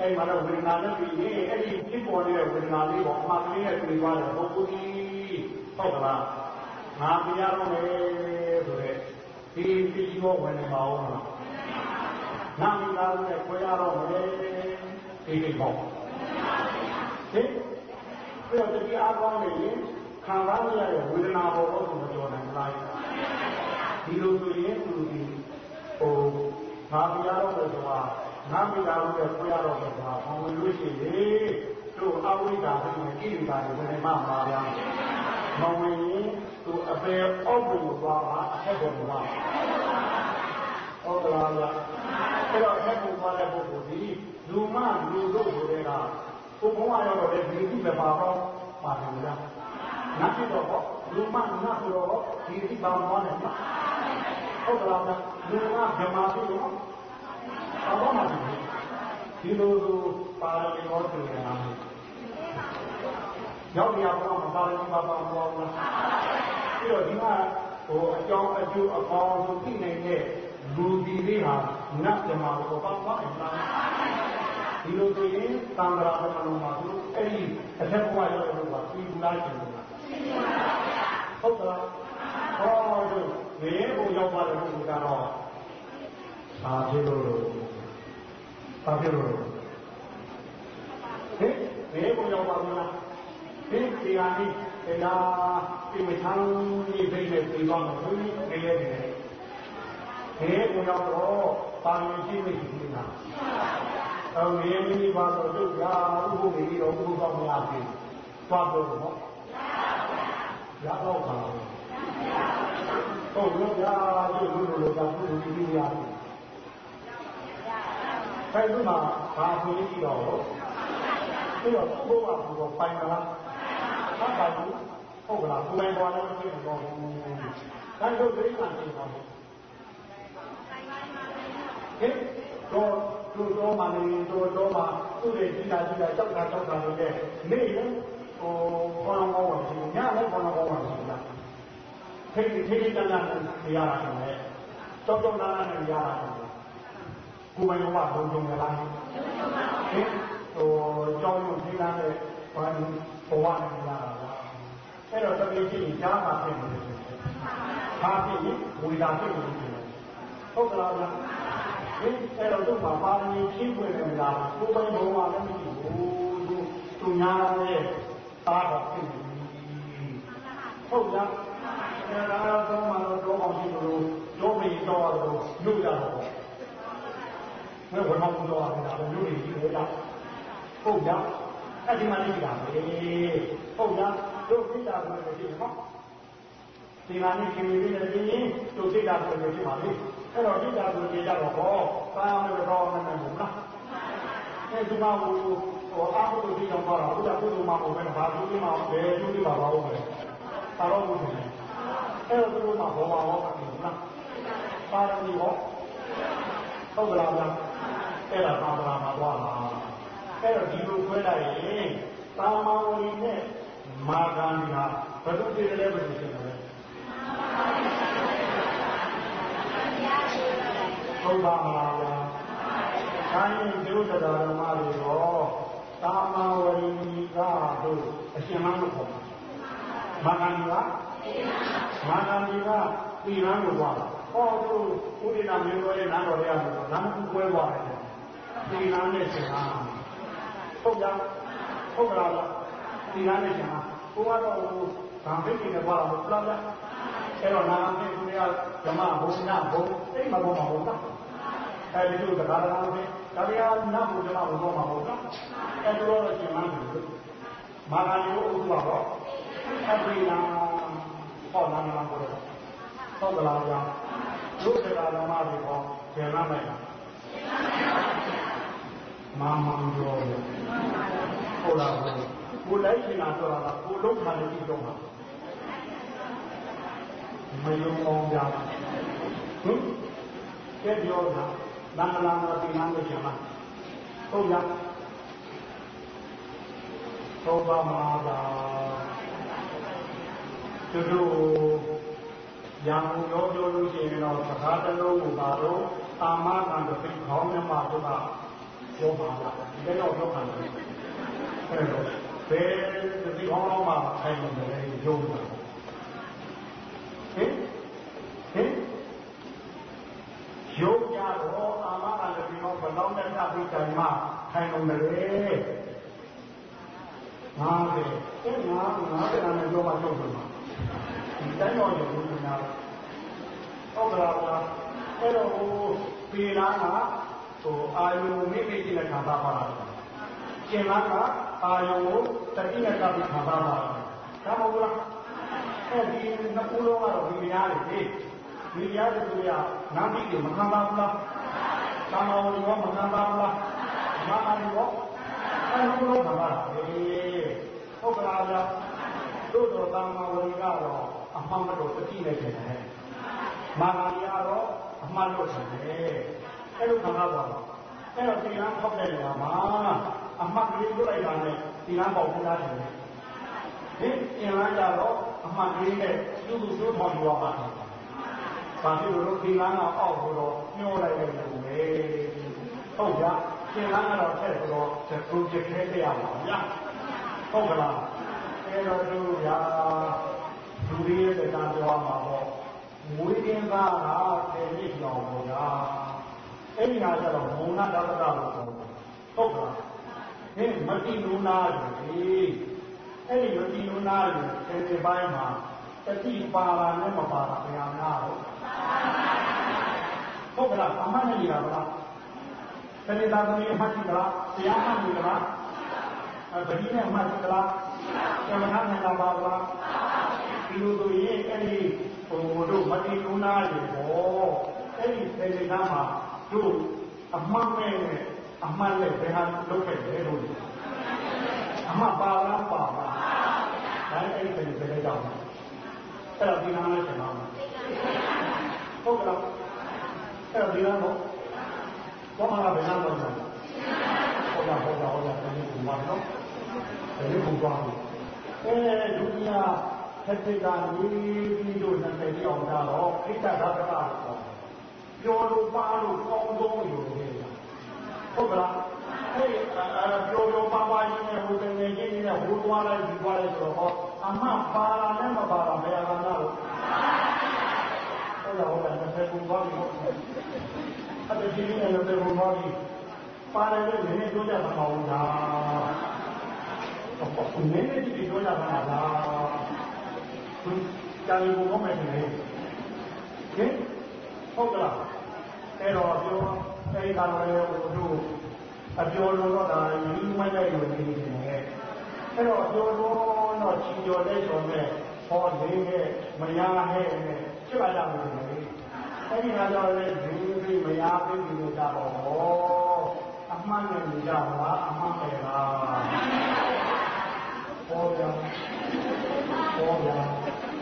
အဲ့မှာတော့ဝေဒနာနဲ့ပြီးရင်အဲ့ဒီဖြစ်ပေါ်နေတဲ့ဝေဒနာလေးပေါ်အမှန်လေးနဲ့တွေ့သွားတယ်ဟုတ်ဘူးဟုတ်ကလားငါပြရတော့မယ်ဆိုတဲ့ဒီပြီးရောဝင်နေပါဦးလားနာမည်သားနဲ့ခွဲရတော့မယ် ဒီဒီပေါ့ဟင်ပြီးတော့တတိအားကောင်းနေရင်ခံစားရတဲ့ဝေဒနာပေါ်တော့မပြောနိုင်ဘူးလားဒီလိုဆိုရင်သူဒီဟိုငါပြရတော့မယ်ဆိုတာနာမည်သားနဲ့ခွဲရတော့မယ်ဆိုတာဘာဝင်လို့ရှိရင်တို့အဝိဇ္ဇာနဲ့ကိလေသာတွေနဲ့မှမှာဗျာမဝင်ရင်သူအပေအောက်ကိုသွားတာအထက်ကိုသွားဟုတ်ကလားလားအဲ့တော့အထက်ကိုသွားတဲ့ပုဂ္ဂိုလ်ဒီ လူမလူတို့ဆိုတဲ့ကကိုဘုံကရောက်တော့ဒီတိပဲပါတော့ပါတယ်လားနတ်ဖြစ်တော့လူမနတ်ဆိုတော့ဒီတိပါမောနဲ့ဟုတ်ကလားလူမဗမာဖြစ်တော့အဘောမှာဒီလိုလိုပါရမီတော်တူနေတာရောက်ရအောင်မပါရမီပါပါဘောလားပြီးတော့ဒီမှာဟိုအကြောင်းအကျိုးအပေါင်းကိုသိနိုင်တဲ့ လူဒီလေးဟာနတ်ဓမ္မကိုပေါ့ပေါ့အမှန်ဒီလိုဆိုရင်သံဃာပထမမှာသူအဲ့ဒီအထက်ဘဝရောက်လို့ပါပြီးဘူးလားရှင်ဘူးလားဟုတ်ကလားဟောတို့နေဘုံရောက်ပါတယ်ဘုရားတော့ဘာဖြစ်လို့ဘာဖြစ်လို့ဟဲ့နေဘုံရောက်ပါမလားဒီဒီဟာဒီတရားဒီမချမ်းကြီးပြည့်နေပြီတော့ဘုရားနေရတယ် ဒီကိုရောက်တော့ပါမင်ရှိမရှိဘူးလားအော်မြေမိပါတော့ဒုက္ခဥပုပ်ကြီးတော့ဘုရားမရဘူးသွားတော့နော်ရတော့ပါဟုတ်လို့ကြာဒီလိုလိုကြာဘုရားကြီးရတယ်ခိုင်မှာဘာဆိုကြည့်တော့ပြီးတော့ဘုရားဘုရားပိုင်လားဟုတ်ပါဘူးဟုတ်ကလားကိုယ်ပိုင်သွားလို့ဖြစ်တော့ဘူးဒါတို့ဒိဋ္ဌိကနေပါဘူး ဟဲ့တော့သူတော်မှနေတော်တော်မှသူ့ရဲ့ကြီးတာကြီးတာကြောက်တာကြောက်တာလို့တဲ့နေရင်ဟိုဘောင်းဘောင်းဝင်ညလည်းဘောင်းဘောင်းဝင်လာထိတ်ထိတ်တန်းတန်းနေရတာလည်းကြောက်ကြောက်နာနာနဲ့ရတာကိုယ်ပိုင်ဘဝဘုံကြုံရလားဟင်ဟိုကြောက်ရွံ့ထိတ်လာတဲ့ဘာဘဝနဲ့ရတာလားအဲ့တော့တကယ်ကြည့်ကြားမှာဖြစ်နေတယ်ဘာဖြစ်ရင်ဝေဒနာဖြစ်နေတယ်ဟုတ်ကလားဗျာ ဒီအဲ့တော့သူ့မှာပါရမီဖြည့်ွယ်နေလားကိုယ်ပိုင်ဘုံကလည်းမရှိဘူးသူသူများရဲ့သားတော်ဖြစ်နေဟုတ်လားအဲ့ဒါတော့မှတော့တော့အောင်ရှိလို့တော့ပြီးတော့တော့လူရတော့ဘယ်ဘဝမှာတော့တာလဲလူတွေကြီးလို့လားဟုတ်လားအဲ့ဒီမှာလေးတာပဲဟုတ်လားတို့ပြတာကိုလည်းကြည့်နော် ဒီမှာနေခင်လေးနဲ့ပြင်းရင်တို့စိတ်ဓာတ်ကိုဖြစ်ပါလေအဲ့တော့စိတ်ဓာတ်ကိုကြည့်ကြတော့ဟောသာမလို့တော့မနိုင်ဘူးလားအဲဒီမှာဟိုဟောအာဟုတုဒီတော့ပါတော့ဘုရားကုသိုလ်မှာဟိုပဲဘာလို့ဒီမှာဘယ်ကျိုးဒီပါပါဦးမယ်သာတော့ဘူးတယ်အဲ့တော့ဒီမှာဘောပါဟောပါပြီလားပါရမီဟောဟုတ်ကလားဗျာအဲ့ဒါသာသနာမှာသွားတာအဲ့တော့ဒီလိုခွဲလိုက်ရင်သာမဝရီနဲ့မာဂန္ဒီဟာဘယ်လိုဖြစ်လဲဘယ်လိုဖြစ်လဲ ဟုတ်ပါမလားဗျာ။ဒါရင်ဒီလိုတရားဓမ္မတွေတော့သာမဝရီကတို့အရှင်မလို့ခေါ်တာ။မာဂန္ဒီကမာဂန္ဒီကပြည်ရန်ကိုသွားတာ။ဟောသူဥဒိနာမင်းတို့ရဲ့နားတော်ရရမှာနာမကူပွဲသွားတယ်။ပြည်ရန်နဲ့ရှင်ဟာဟုတ်ကြဟုတ်ကလားပြည်ရန်နဲ့ရှင်ဟာကိုကတော့ဗာမိတ်နေသွားတော့ဘလားလား အဲ့တော့နာမည်ကိုရဓမ္မဘုံနာဘုံအိမ်မဘုံမှာဟုတ်လားအဲဒီလိုတရားတော်နဲ့တရားနာဘုံဓမ္မဘုံမှာဟုတ်လားအဲ့ဒါတော့ရှင်မန်းတယ်မာဂယုဥပ္ပါတော့အပိနာဟောနာနာကိုတော့ဟုတ်ကလားဗျာတို့တရားဓမ္မတွေဟောကျန်လာမယ်မာမန်ရောဟုတ်လားကိုလိုက်ချင်တာဆိုတာကကိုလုံးထားတဲ့ဒီတော့မှာ မယုံအောင်ကြဟင်ကဲပြောတာလမ်းလာမတိမန်းလို့ရှင်လားဟုတ်လားသောပါမသာသူတို့ရံရောပြောလို့ရှိရင်တော့သဘာတလုံးကိုပါတော့အာမခံတဲ့ဖိခေါင်းနဲ့မှတို့ကပြောပါလားဒီတော့ပြောပါလားအဲ့တော့ဘယ်ဒီခေါင်းတော့မှခိုင်းနေတယ်ရုံးတာဟင်ဟင်ရုပ်ကြတော့အာမခံတဲ့ဖိခေါင်းဘ လောက်နဲ့တပ်ပြီးတိုင်မှခိုင်းနေတယ်ငါပဲအဲ့ငါငါတဲ့နာနဲ့ပြောမှချုပ်တယ်မှာဒီတိုင်းတော့ရုပ်နာဟုတ်ကလားအဲ့တော့ဟိုပေနာကဟိုအာယုမိမိတိနဲ့ခံစားပါလားကျင်လာကအာယုကိုတတိနဲ့ကပ်ပြီးခံစားပါလားဒါမဟုတ်လားအဲ့ဒီနှစ်ခုလုံးကတော့ဒီများလေဒီများတဲ့သူကနာမည်ကိုမခံပါဘူးလားသာ မဝရောမခံပါဘူးလားမာမရောအဲ့ဒီလိုခံပါလားဟုတ်ကလားဗျာတို့တော်သာမဝရီကတော့အမှန်မတော်တတိနဲ့ကျင်တယ်မာဂရီကတော့အမှန်လို့ထင်တယ်အဲ့လိုခံရပါတော့အဲ့တော့ဒီလမ်းဖောက်တဲ့နေရာမှာအမှန်ကလေးလွတ်လိုက်တာနဲ့ဒီလမ်းပေါက်ပြသားတယ်ဒီအင်လမ်းကြတော့အမှန်ကလေးနဲ့သူ့သူသိုးထောင်ယူရမှာ ဘာဖြစ်လို့ဒီလမ်းကအောက်တော့ညှိုးလိုက်တယ်လို့ပဲဟုတ်ကြအင်လမ်းကတော့ဆက်ဆိုတော့သူကြည့်ခဲပြရမှာဗျာဟုတ်ကလားအဲ့တော့သူဗျာလူတွေရဲ့တရားပြောမှာပေါ့မွေးခြင်းသားကတည်ရည်တော်ပေါ်တာအဲ့ဒီဟာကျတော့ဘုံနာတတ္တလို့ခေါ်တယ်ဟုတ်ကလားဟင်းမတိနုနာကြီးအဲ့ဒီမတိနုနာကြီးအဲဒီပိုင်းမှာတတိပါလာနဲ့မပါတာဘယ်ဟာနာတော့ ဟုတ်ကလားအမှန်နဲ့နေတာဗလားတတိသာသမီးအမှတ်ရှိသလားတရားမှတ်နေသလားအဲဗတိနဲ့အမှတ်ရှိသလားကမ္မထာနဲ့လာပါလားဒီလိုဆိုရင်အဲ့ဒီဟိုတို့မတိနုနာကြီးပေါ့အဲ့ဒီစေတနာမှာတို့အမှန်နဲ့အမှန်နဲ့ဘယ်ဟာလုပ်ခဲ့လဲလို့အမှန်ပါလားပါလားဒါအဲ့ဒီပဲပဲကြောက်တာအဲ့တော့ဒီနာနဲ့ရှင်ပါ ဟုတ်ကလားအဲ့တော့ဒီနာတော့ဘာမှလည်းဘယ်နာတော့ဟုတ်လားဟုတ်လားဟုတ်လားဒီကူပါနော်ဒီကူပါအဲဒုတိယသတိကနေပြီးတော့နှစ်သိအောင်တော့ဣတ္တသာကတာပြောလို့ပါလို့ကောင်းဆုံးอยู่နေတာဟုတ်ကလားအဲ့ပြောပြောပါပါရင်းနဲ့ဟိုတကယ်ကြီးနဲ့ဟိုသွားလိုက်ဒီသွားလိုက်ဆိုတော့အမှပါလာနဲ့မပါလာဘယ်ဟာလား လို့ဟုတ်လားဟုတ်လားတစ်ခုသွားပြီအဲ့ဒါကြီးနဲ့လည်းတစ်ခုသွားပြီပါတယ်လည်းနည်းနည်းပြောကြတာမဟုတ်လားဟုတ်နည်းနည်းကြည့်ပြောကြတာလားကြာရင်ဘုံမဲ့နေဟင်ဟုတ်ကလားအဲ့တော့ပြောအဲ့ဒါလည်းဟိုတို့အပြောလို့တော့ဒါညီမရဲ့လိုနေနေတယ်အဲ့တော့အပြောလို့တော့ချီကျော်တဲ့ကျော်နဲ့ဟောလေးနဲ့မယားနဲ့နဲ့ ဖြစ်လာကြမယ်လေအဲ့ဒီကတော့လေဒီဒီမယားပြီးပြီးလို့ကြတော့ဟောအမှန်နဲ့ကြပါအမှန်ပဲလားဟောကြဟောကြ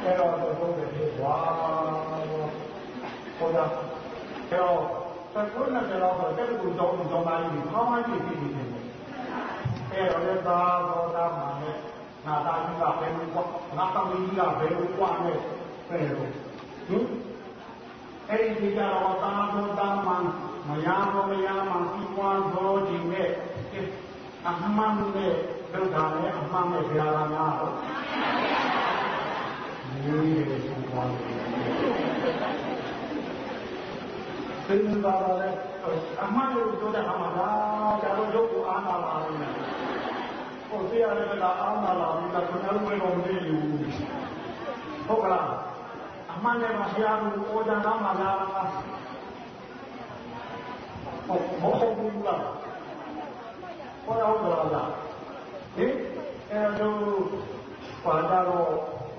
အဲ့တော့တော့ဖြစ်သွားဟောကြအဲ့တော့သက္ကုနဲ့ကြောတော့တက်ကူကြောင်းကြောင်းသားကြီးခေါင်းမကြီးဖြစ်နေတယ်အဲ့တော့လည်းသာသောတာမှာနဲ့နာတာကြီးကဘယ်လိုကွာနာတာကြီးကဘယ်လိုကွာနဲ့ပဲလို့ ဟင်အဲ့ဒီကြတော့သာသောတာမှာမယားမယားမှာဒီကွာသောခြင်းနဲ့အမှန်နဲ့ဒုက္ခနဲ့အမှန်နဲ့ဗျာရာများတော့ဒီလိုဖြစ်သွားတယ်သိနေပါပါလေအမှန်ကိုပြောတဲ့အခါမှာဒါဒါတော့ရုပ်ကိုအားနာလာတယ်ဟိုသိရတယ်ကအားနာလာပြီကကျွန်တော်ဘယ်လိုမသိဘူးဟုတ်ကလား အမှန်နဲ့မဆရာကဟောကြတာမှလားဟုတ်မဟုတ်ဘူးလားဟောတော့တော့လားဟင်အဲတော့ပါတော့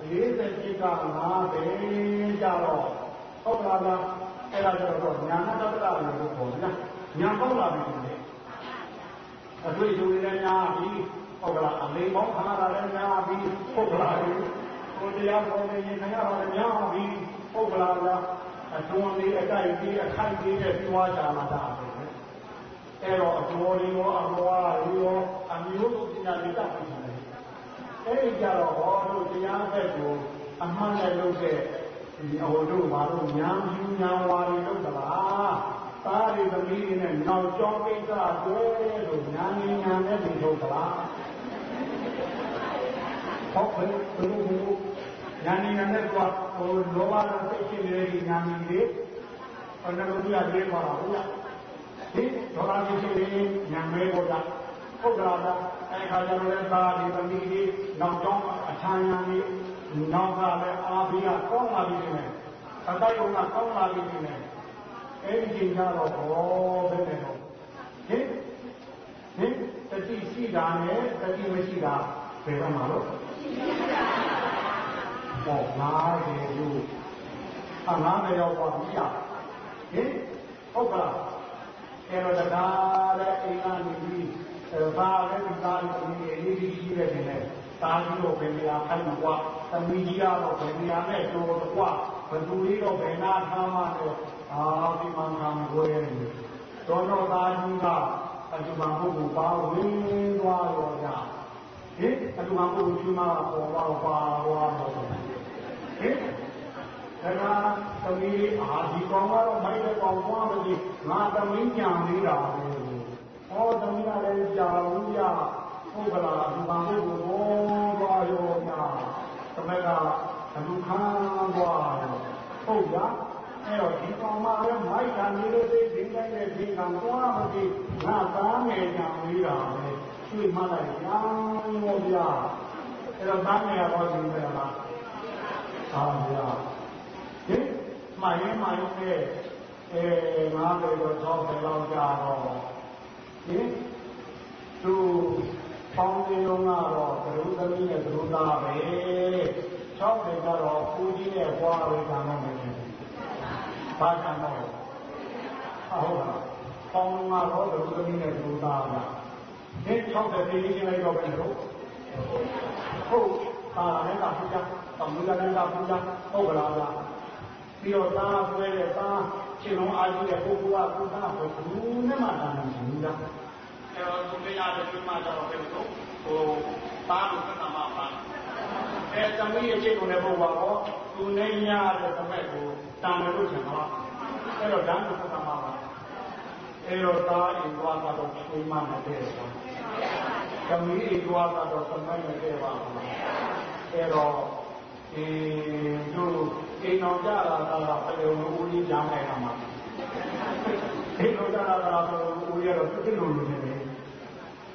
40จิตက9ပဲကြတော့ဟုတ်လားလားအဲ့ဒါကြတော့ညာနာတ္တကလို့ခေါ်တယ်ညာပေါက်လာပြီလေအတွေ့အကြုံတွေလည်းညာပြီဟုတ်ကလားအလေးပေါင်းခဏတာလည်းညာပြီဟုတ်ကလား ကိုတရားပေါ်နေရင်ညာပါလည်းညာပြီဟုတ်ကလားအတွန်းလေးအတိုက်ကြီးအခိုက်ကြီးနဲ့ပြီးွားကြမှာတာပဲအဲ့တော့အတော်လေးရောအဘွားလေးရောအမျိုးစုပညာလေးတတ်ပြီအဲ့ဒီကြတော့ဟောတို့တရားဘက်ကိုအမှန်နဲ့လုပ်တဲ့ဒီအဝတို့ဘာလို့ညာပြူညာဝါတွေလုပ်သလားသားတွေသမီးတွေနဲ့နောက်ကျောင်းကိစ္စတွေလို့ညာနေညာနဲ့ဒီလုပ်သလားဟုတ်ပဲဘယ်လို ညာနေညာနဲ့တော့ဟိုလောဘနဲ့စိတ်ရှိနေတဲ့ဒီညာနေတွေဘယ်လိုပြရလဲပါလားဟုတ်လားဒီဒေါသရှိရှိညာမဲပေါ်တာဟုတ်ကလားအဲခါကျတော့လည်းသားတွေသမီးတွေနောက်ကျောင်းအချမ်းညာတွေနောက်ကလည်းအာဘိကကောင်းလာပြီနဲ့အတိုက်ုံကကောင်းလာပြီနဲ့အဲ့ဒီချိန်ကျတော့ဘောပဲနဲ့တော့ဟင်ဟင်တတိရှိတာနဲ့တတိမရှိတာဘယ်တော့မှလို့ဟောငါး ရေယူအငါးမရောက်ပါဘူးကြာဟင်ဟုတ်ကလားအဲ့တော့တရားတဲ့အိမ်ကနေပြီးဘာလဲဒီသားလေးကိုအရေးကြီးရှိတဲ့နေနဲ့သားကြီးတော့ဘယ်နေရာခိုင်းမှာကွာသမီးကြီးကတော့ဘယ်နေရာနဲ့တော်တော့ကွာဘသူလေးတော့ဘယ်နာထားမှတော့အာဒီမှန်ကံကိုရဲနေတော်တော်သားကြီးကအကျမပုဂ္ဂိုလ်ပါဝင်သွားတော့ကြဟင်အကျမပုဂ္ဂိုလ်ရှိမှပေါ်တော့ပါသွားတော့ ဟင်ဒါကသမီးအာဒီကောင်ကတော့မိုက်တဲ့ကောင်သွားမလို့ငါသမီးကြံနေတာပဲဟောသမီးကလည်းကြာဘူးရဟုတ်ကလားဒီဘာလို့ဘောပါရောညာသမက်ကအလူခံသွားရောဟုတ်လားအဲ့တော့ဒီကောင်မလည်းမိုက်တာနေလို့သိဒင်းတိုင်းနဲ့ဒီကောင်သွားမသိငါသားငယ်ညာလေးတာပဲကျွေးမှလိုက်ညာရောဗျာအဲ့တော့သားငယ်ရောဒီမဲ့လား အာဗျာဟင်မှရင်မှရင်နဲ့အဲငါပဲတော့တော့ဘယ်လောက်ကြာတော့ဟင်သူပေါင်းနေလုံးကတော့ဘုရုသမီးနဲ့ဘုရုသားပဲ၆တယ်ကတော့ကိုကြီးနဲ့ဘွားပဲခံတော့မယ်ဘာခံတော့ဟုတ်လားပေါင်းကတော့ဘုရုသမီးနဲ့ဘုရုသားပါဒီ၆တယ်ပြည်ကြီးလိုက်တော့ပဲလို့ဟုတ် ပါလည်းကပူဇာတောင်းလို့လည်းကပူဇာဟုတ်ကလားပြီးတော့သားဆွဲတဲ့သားရှင်လုံးအားကြီးတဲ့ပုဂ္ဂိုလ်ကပူဇာဘယ်သူနဲ့မှတာမရှိဘူးလားအဲတော့သူလေးရတယ်ဒီမှာတော့ဘယ်လိုဟိုပါလို့သတ်မှာပါအဲသမီးရဲ့ခြေကုန်တဲ့ဘုရားဟောသူနဲ့ညတဲ့သမက်ကိုတန်တယ်လို့ထင်ပါအဲတော့ဓာတ်ကိုသတ်မှာပါအဲတော့သားအိမ်သွားတော့ချိုးမှမတဲ့ဆိုသမီးအိမ်သွားတော့သမက်မတဲ့ပါဘူး အဲတော့ဒီတို့အိမ်တော်ကြတာကလည်းဦးကြီးကြားနိုင်တာမှာအိမ်တော်ကြတာကတော့ဦးကြီးကတော့ပြည့်လို့လို့နေတယ်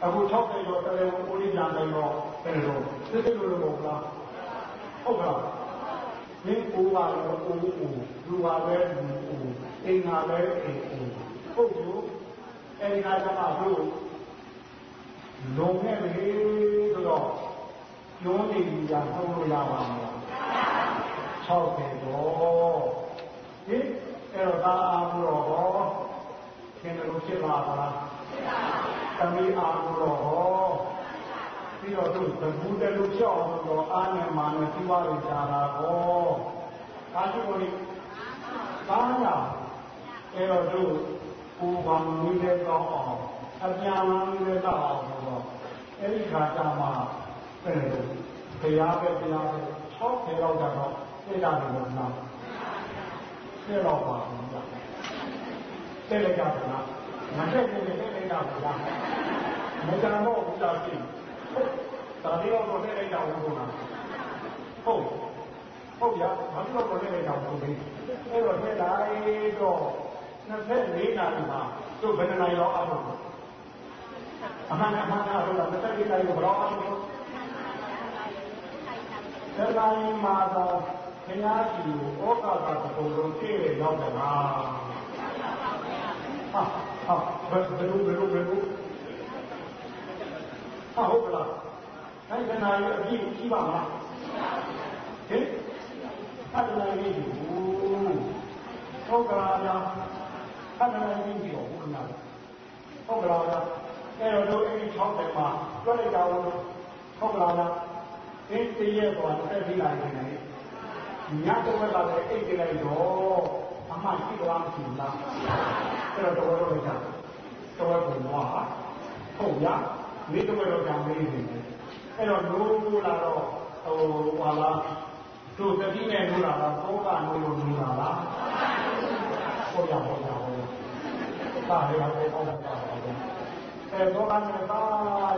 အခု60ကျော်တလည်းဦးကြီးကြားနိုင်တော့ဘယ်လိုပြည့်လို့လို့မဟုတ်လားဟုတ်ကလားဒီဦးပါတော့ဦးဦးလူပါပဲလူဦးအိမ်ကလည်းအိမ်ဦးဟုတ်ဘူးအဲဒီကကျမှတို့လုံခဲ့လေဆိုတော့ ကျိုးနေကြဆုံးလို့ရပါမယ်60တော့ဟင်အဲ့တော့ဒါအာမှုတော့ဟောသင်တို့ဖြစ်ပါလားသမီးအာမှုတော့ဟောပြီးတော့သူသဘူးတလူချောက်တော့အာနေမာနဲ့စီးပွားရေးကြတာဟောဒါရှိလို့ဘာညာအဲ့တော့သူပူပန်မိတဲ့ကောင်းအောင်အပြန်လာမိတဲ့ကောင်းအောင်ဆိုတော့အဲ့ဒီခါကျမှအဲ့ဒါ ဘုရားပဲဘုရားပဲ6ခေလောက်ကြတော့သိတာတယ်လို့နားသိတော့ပါဘူးကြာသိလိုက်ကြပါလားမတက်ဘူးသိလိုက်ကြပါလားမကြမ်းတော့ဘူးကြာရှိတာဒီတော့တော့သိလိုက်ကြဘူးလားဟုတ်ဟုတ်ရဘာလို့တော့သိလိုက်ကြဘူးလဲအဲ့တော့သိလိုက်တော့24နာရီမှာသူ့ဘယ်နှနာရီတော့အမှန်အမှန်အမှန်ကတော့24နာရီဘယ်တော့အမှ န်သက္ကာယမှာတော့ဘုရားရှိကိုဩကာသပုံလုံးပြည့်ရောက်တယ်လားဟာဟာဘယ်လိုဘယ်လိုဘယ်လိုဟာဟုတ်ကလားအဲ့ဒီနာရီအပြည့်ရှိပါမလားဟင်အဲ့ဒီနာရီဘူးဟုတ်ကလားဗျာအဲ့ဒီနာရီပြီးတော့ဘုရားဟုတ်ကလားဗျာအဲ့တော့တို့အဲ့ဒီ60မှာတွက်လိုက်တာဟုတ်ကလားဗျာ အင်းတည်းရဲ့ပေါ်တက်ပြီးလာနေတယ်ညတော့လာတဲ့အိတ်ကြလိုက်တော့အမှရှိသွားမှရှိလားအဲ့တော့တော်တော်ကြာတော်တော်ဘုရားဟုတ်ရမိတော်တော်ကြာမေးနေတယ်အဲ့တော့လို့လာတော့ဟိုဟာလားတို့တတိနဲ့လို့လာတော့သောကလို့လို့လို့လာလားဟုတ်ရဟုတ်ရဟုတ်ရပါရဟုတ်ဟုတ်ပါအဲသောကနဲ့သာ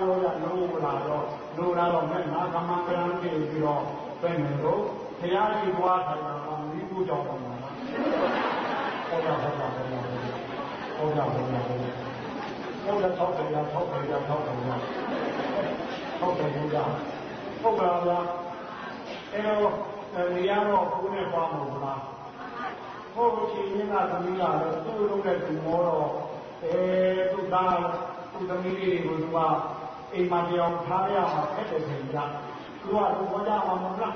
ရောရလို့လာတော့ လို့လာတော့မဲ့ငါကမ္မကရံပြေပြီးတော့ပဲနေတော့ဘုရားကြီးဘွားထိုင်တာကမိဖို့ကြောင့်ပါလားဟုတ်တာဟုတ်တာဟုတ်တာဟုတ်တာဟုတ်တာဟုတ်တာဟုတ်တာထောက်တယ်ရထောက်တယ်ရထောက်တယ်ရထောက်တယ်ရဟုတ်ပါလားအဲတော့နေရာတော့ကိုယ်နဲ့ပါမလို့လားဟုတ်ချင်းရင်းကသမီးလာတော့သူ့လုံးတဲ့သူမောတော့အဲသူသားသူသမီးလေးကိုသူက အိမ်မှာပြောင်းထားရမှာဖက်တယ်ခင်ဗျာသူကသူဘောကြမှာမလား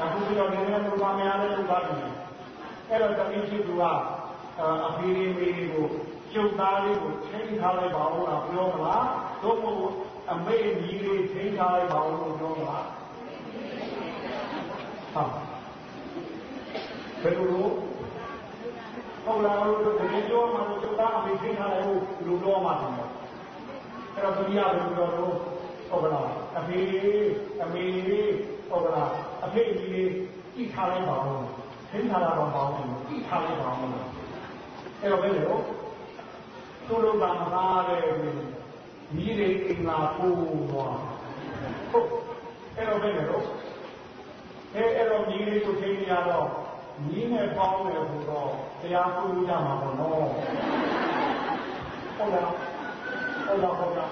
အခုပြီးတော့လည်းသူကမရတဲ့သူပါတယ်အဲ့တော့သမီးရှိသူကအဖေလေးမေးလေးကိုကျုပ်သားလေးကိုချိန်ထားလိုက်ပါဦးလားပြောမလားသို့မဟုတ်အမေကြီးလေးချိန်ထားလိုက်ပါဦးလို့ပြောမလားဟာဘယ်လိုဟုတ်လားလို့ဒီလိုမှကျုပ်သားအမေချိန်ထားလိုက်လို့လူတော်မှာတယ် အဲ့တော့သမီးရတယ်ပြောတော့ဟုတ်ကလားအဖေလေးအမေလေးဟုတ်ကလားအဖေကြီးလေးကြည့်ထားလိုက်ပါဦးထိန်းထားတာတော့ပါအောင်ကြည့်ထားလိုက်ပါဦးအဲ့တော့ဘယ်လိုသူတို့ကမသားတဲ့မိလေးအင်္ဂါပို့တော့ဟုတ်အဲ့တော့ဘယ်လိုအဲအဲ့တော့မိလေးကိုထိန်းရတော့ညီးနဲ့ပေါင်းတယ်ဆိုတော့တရားကိုကြမှာပေါ့နော်ဟုတ်လား ဟုတ်လားဟုတ်လား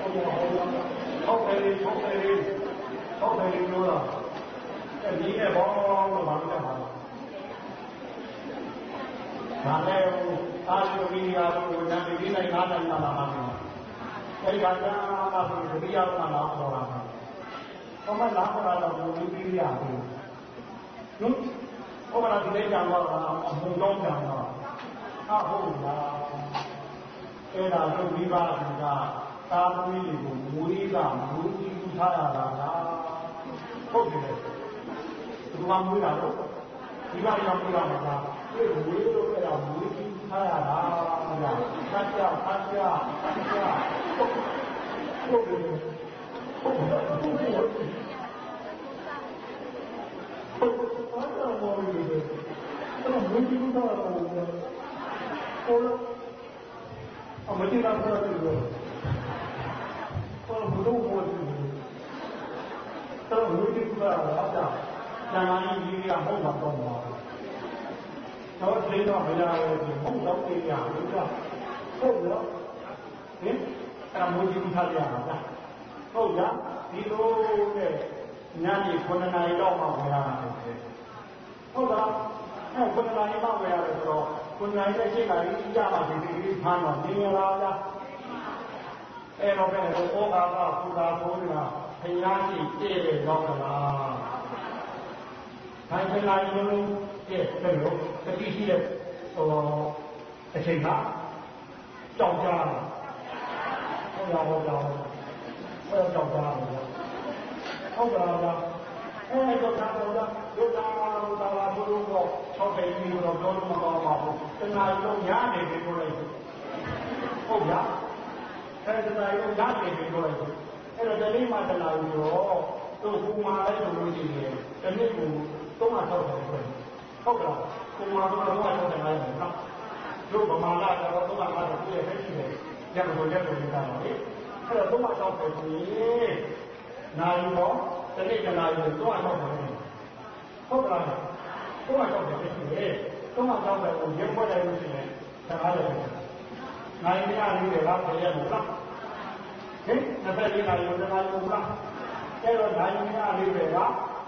ဟုတ်လားဟုတ်လားဟုတ်တယ်ဟုတ်တယ်ဟုတ်တယ်လို့လားအဲဒီနဲ့ဘောလို့ဘာလို့လဲမှာဒါလည်းအာရုံကြီးရာကိုဉာဏ်ကြီးလိုက်နားနိုင်တာလားမှာအဲဒီကကြာမှဆိုတတိယကလာတော့တာဘာမှလာခလာတော့ဘူးပြီးရဘူးဟင်ဟောမလားဒီလေးကြောင်တော့အမှုလုံးကြောင်တော့အဟုတ်လား အဲ့ဒါတို့မိဘကသာသမီတွေကိုမူရိကမူကြီးထားရတာလားဟုတ်တယ်ဒီမှာမွေးတာတော့ဒီကရောက်ပြရမှာလားဒီဝေးလို့အဲ့ဒါမွေးကြီးထားရတာလားသတ်ကြဖတ်ကြဖတ်ကြဟုတ်တယ်ဟုတ်တယ်ဟုတ်တယ်ဘာလို့မော်ရီလဲအဲ့ဒါမွေးကြီးထားရတာလားဟုတ်အ မတိလာဖတ်တယ်လို့ဘာလို့ဘုရားဘောတယ်တော့ဝိသုခရာတာဉာဏ်ကြီးကြီးကဟုတ်မှာတော့မှာတော့သိတော့မရဘူးဒီဟုတ်တော့သိရဘူးကဟုတ်ရောဟင်အဲ့မိုး ကြီးထားရမှာလားဟုတ်ရဒီလိုနဲ့ညနေ9နာရီတော့မှဝင်ရတာဟုတ်လားအဲ့9နာရီမှဝင်ရတယ်ဆိုတော့9နာရီနဲ့7နာရီကြာမှဒီဒီဖမ်းတော့နေရလားလားအဲ့တော့ပဲဟောအာသာပူတာဆိုနေတာဘုရားရှိတည့်ရောက်သလားဟဒါခဏလေးလုံးရဲ့ဘယ်လိုတတိရှိတဲ့ဟိုအချိန်ကကြောက်ကြတာဟုတ်လားဟုတ်လားဟုတ်ကြောက်ကြတာဟုတ် ကဲ့လားအဲ့တော့သာတော့ဒုက္ခမှာတော့သာလာဘုလိုတော့၆ပိပြီးတော့ပြောလို့မကောင်းပါဘူးတဏှာလုံးညားနေပြီပြောလိုက်ဟုတ်လားအဲ့ဒါတဏှာလုံးညားနေပြီပြောလိုက်အဲ့တော့တနေ့မှတဏှာလို့တော့သူ့ဘူမာလိုက်လို့ရှိရင်တနေ့ကိုသုံးမှထောက်တယ်ဆိုဟုတ်ကဲ့ဘူမာကတော့တော့ထောက်တယ်လားနော်တို့ဗမာလာကတော့သုံးမှထောက်တယ်ပြည့်ရဲ့ရှိတယ်ရမလို့ရက်လို့နေတာပါလေအဲ့တော့သုံးမှထောက်တယ်ဆိုရင်နိုင်တော့ တနေ့ကလာရင်တော့ထောက်တယ်ဟုတ်ကဲ့သုံးမှထောက်တယ်ရှိတယ်သုံးမှထောက်တယ်ကိုရက်ဖွဲ့လိုက်လို့ရှိရင်တခါလေနိုင်မရလေးတွေကပြည့်ရမလားဟင်နှစ်သက်လေးကလည်းတခါလို့မလားအဲ့တော့နိုင်မရလေးတွေက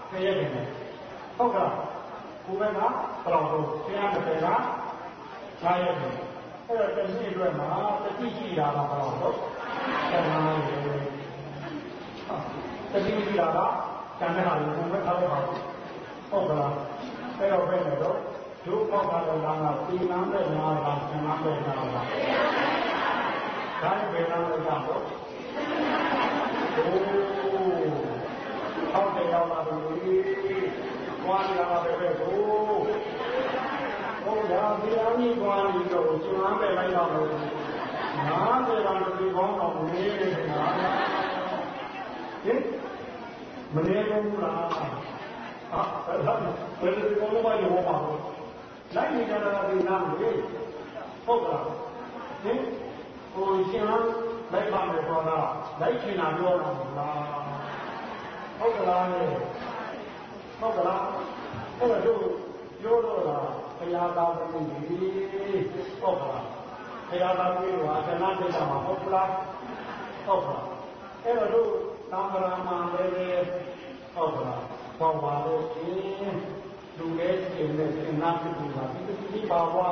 ပြည့်ရတယ်ဟုတ်ကဲ့ကိုယ်ကဘယ်လောက်တော့130က9ရက်တယ်အဲ့တော့တစ်နှစ်အတွက်မှာတတိရှိတာကဘယ်လောက်တော့7ရက် တတိရှိတာကကျန်တဲ့ဟာကိုဘယ်ထားလဲပါဟုတ်ကလားအဲ့တော့ဘယ်နဲ့တော့ဒုက္ခကတော့လာတာပြည်နမ်းတဲ့နာကဆန္ဒတဲ့နာကဒါဘယ်နာလဲတော့အိုးဟောက်တယ်ရောက်လာပြီွားလာပဲပဲကိုဟုတ်လားဒီအမိကွာနေတော့ကျွမ်းပဲလိုက်တော့လို့နားတယ်တော့ဒီကောင်းတော့နေနေတာဟင် မနေဘူးလားဟာအဲ့ဒါဘယ်လိုကောင်းမရောပါဘူးလိုက်နေကြတာဒီနားလေဟုတ်လားဟင်ဟိုရှင်လိုက်ပါမယ်ဆိုတော့လိုက်ချင်တာပြောတော့လားဟုတ်ကလားဟုတ်ကလားအဲ့တော့ပြောတော့တာဘုရားသားသမီးကြီးဟုတ်ကလားဘုရားသားသမီးကသနာတိတ်တာမှာဟုတ်ကလားဟုတ်ကလားအဲ့တော့ တို့သံဃာမှာလည်းဟုတ်ကလားဘောပါလို့ရှင်လူရဲ့ရှင်နဲ့ရှင်နာဖြစ်ဘူးပါဒီဒီပါဝါ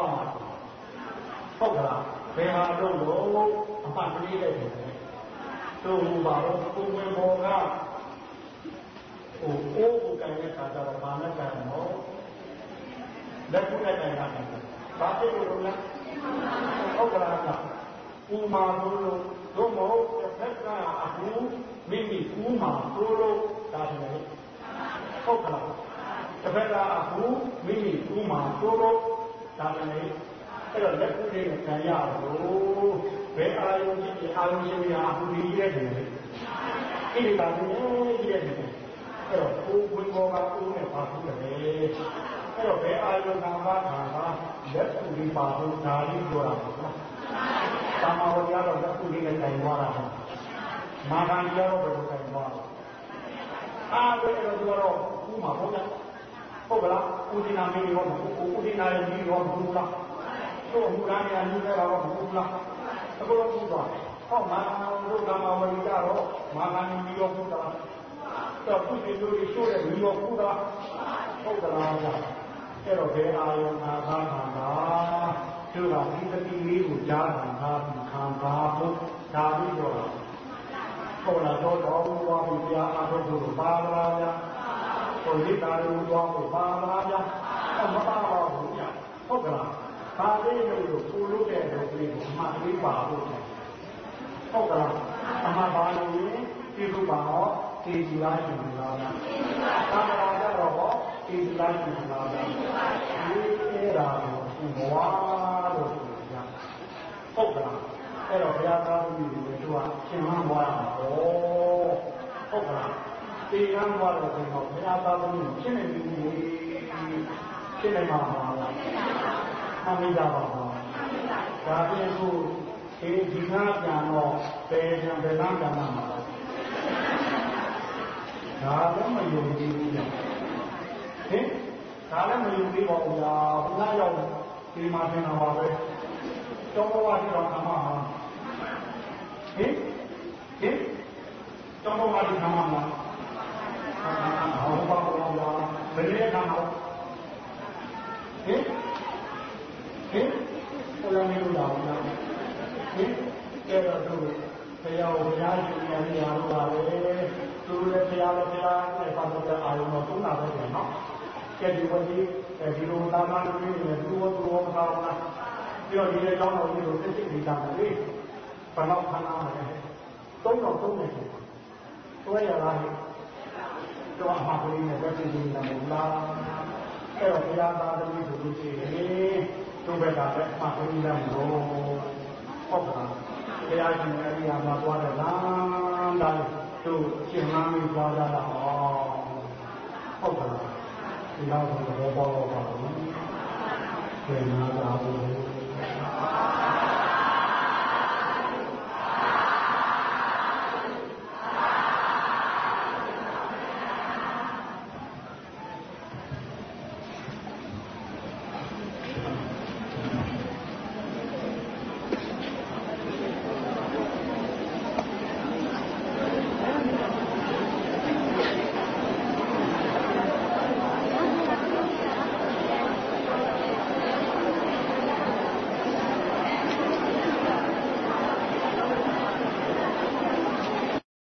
ဟုတ်ကလားဘယ်ဟာတော့လို့အမှတ်ကလေးတဲ့တို့ဘာလို့ကိုယ်ဝင်ဘောကဟိုအိုးကိုကန်တဲ့ခါကျတော့ဘာနဲ့ကန်တော့လက်ခုနဲ့ကန်တာဘာဖြစ်လို့လဲဟုတ်ကလားကဥမာလို့တို့မဟုတ်တစ်ဖက်ကအခုမိ မိဥမာတို့လို့ဒါတယ်ဟုတ်ကလားတစ်ဖက်ကအခုမိမိဥမာတို့လို့ဒါတယ်အဲ့တော့လက်ခုလေးနဲ့ကန်ရလို့ဘယ်အာယုံကြီးအာယုံရှင်များအခုဒီရဲ့တယ်ဣတိပါနေကြီးရဲ့တယ်အဲ့တော့ကိုယ်ဝင်ပေါ်ကကိုယ်နဲ့ပါဘူးလေအဲ့တော့ဘယ်အာယုနာမခါကလက်စုလေးပါလို့ဒါလေးပြောတာပေါ့နော်တာမဝရတော့လက်စုလေးနဲ့တိုင်သွားတာ မာဂန်ပြောတော့ဘယ်လိုတိုင်သွားအားပဲအဲ့တော့တော့ဥမာဟုတ်လားဟုတ်ကလားဦးဒီနာမင်းရောမဟုတ်ဦးဒီနာရဲ့ကြီးရောမဟုတ်လားတို့မူလာနေရာကြီးတော့မဟုတ်လားအခုတော့ပြီးသွားဟောမာတို့ကမာဝရီကတော့မာဂန်ကြီးရောဟုတ်လားတော့ခုဒီလိုရှိုးတဲ့လူတော်ကူတာဟုတ်ကလားဗျအဲ့တော့ဘယ်အာယုံနာခါခါတာသူကဒီတတိလေးကိုကြားတာခါခံပါဖို့ဒါပြီးတော့ ဟုတ်လားတော့တော်ဘုရားဘုရားအားထုတ်ဖို့ပါလားဗျဟိုလိတာလူတော်ကိုပါလားဗျအဲ့မပါပါဘူးဗျဟုတ်ကလားဒါလေးလို့ကိုလို့တဲ့လူလေးကိုမှတ်လေးပါဖို့ဟုတ်ကလားအမှန်ပါလို့ဒီလိုပါတော့တေဒီလားရှင်လားဗျာသာမရာကြတော့ဟောတေဒီလားရှင်လားဗျာဒီအဲ့ဒါကိုဘဝလို့ဆိုကြဟုတ်ကလား အဲ့တော့ဘုရားသားသမီးတွေတို့ကရှင်မဘွားမှာဟောဟုတ်ကလားတေကံဘွားတော့ဆိုတော့ဘုရားသားသမီးရှင်းနေပြီရှင်းနေမှာပါလားအမိတာပါပါဒါပြင်ကိုဒီဒီနာပြန်တော့ဘယ်ပြန်ဘယ်နာပြန်မှာပါဒါလည်းမယုံကြည်ဘူးလေဟင်ဒါလည်းမယုံကြည်ပါဘူးလားဘုရားရောက်ဒီမှာသင်တာပါပဲကျောင်းဘဝတိတော်ကမှာ ဟင်ဟင်ကျောင်းဘဝတိကမှာမှာဟောပါဘောလားဘယ်လိုကမှာဟင်ဟင်ဘုရားမျိုးလာဘူးလားဟင်အဲ့တော့သူတရားကိုဘုရားရှင်ရဲ့နေရာလိုပါပဲသူလည်းဘုရားလည်းဘုရားနဲ့ပတ်သက်တဲ့အာရုံတော့သုံးတာပဲနော်ဟကျက်ဒီဝတိအဲဒီလိုသာမန်လူတွေနဲ့သူ့ဘောသူ့ဘောမကောင်းလားပြီးတော့ဒီလေကြောင်းတော်ကြီးကိုသိစိတ်နေတာလေ ဘယ်တော့ခဏမှလဲသုံးတော့သုံးနေတယ်တွဲရလားတော့အမှားကလေးနဲ့ပဲသိနေတာမဟုတ်လားအဲ့တော့ဘုရားသားသမီးဆိုလို့ရှိရင်သူ့ဘက်ကလည်းအမှားကလေးလည်းမဟုတ်ဟုတ်ပါဘုရားရှင်အရိယာမှာသွားတယ်လားတိုင်းသူရှင်းမှန်းပြီးသွားကြတာဟောဟုတ်ပါလားဒီလောက်တော့ဘောဘောပါဘူးပြန်လာပါဘူး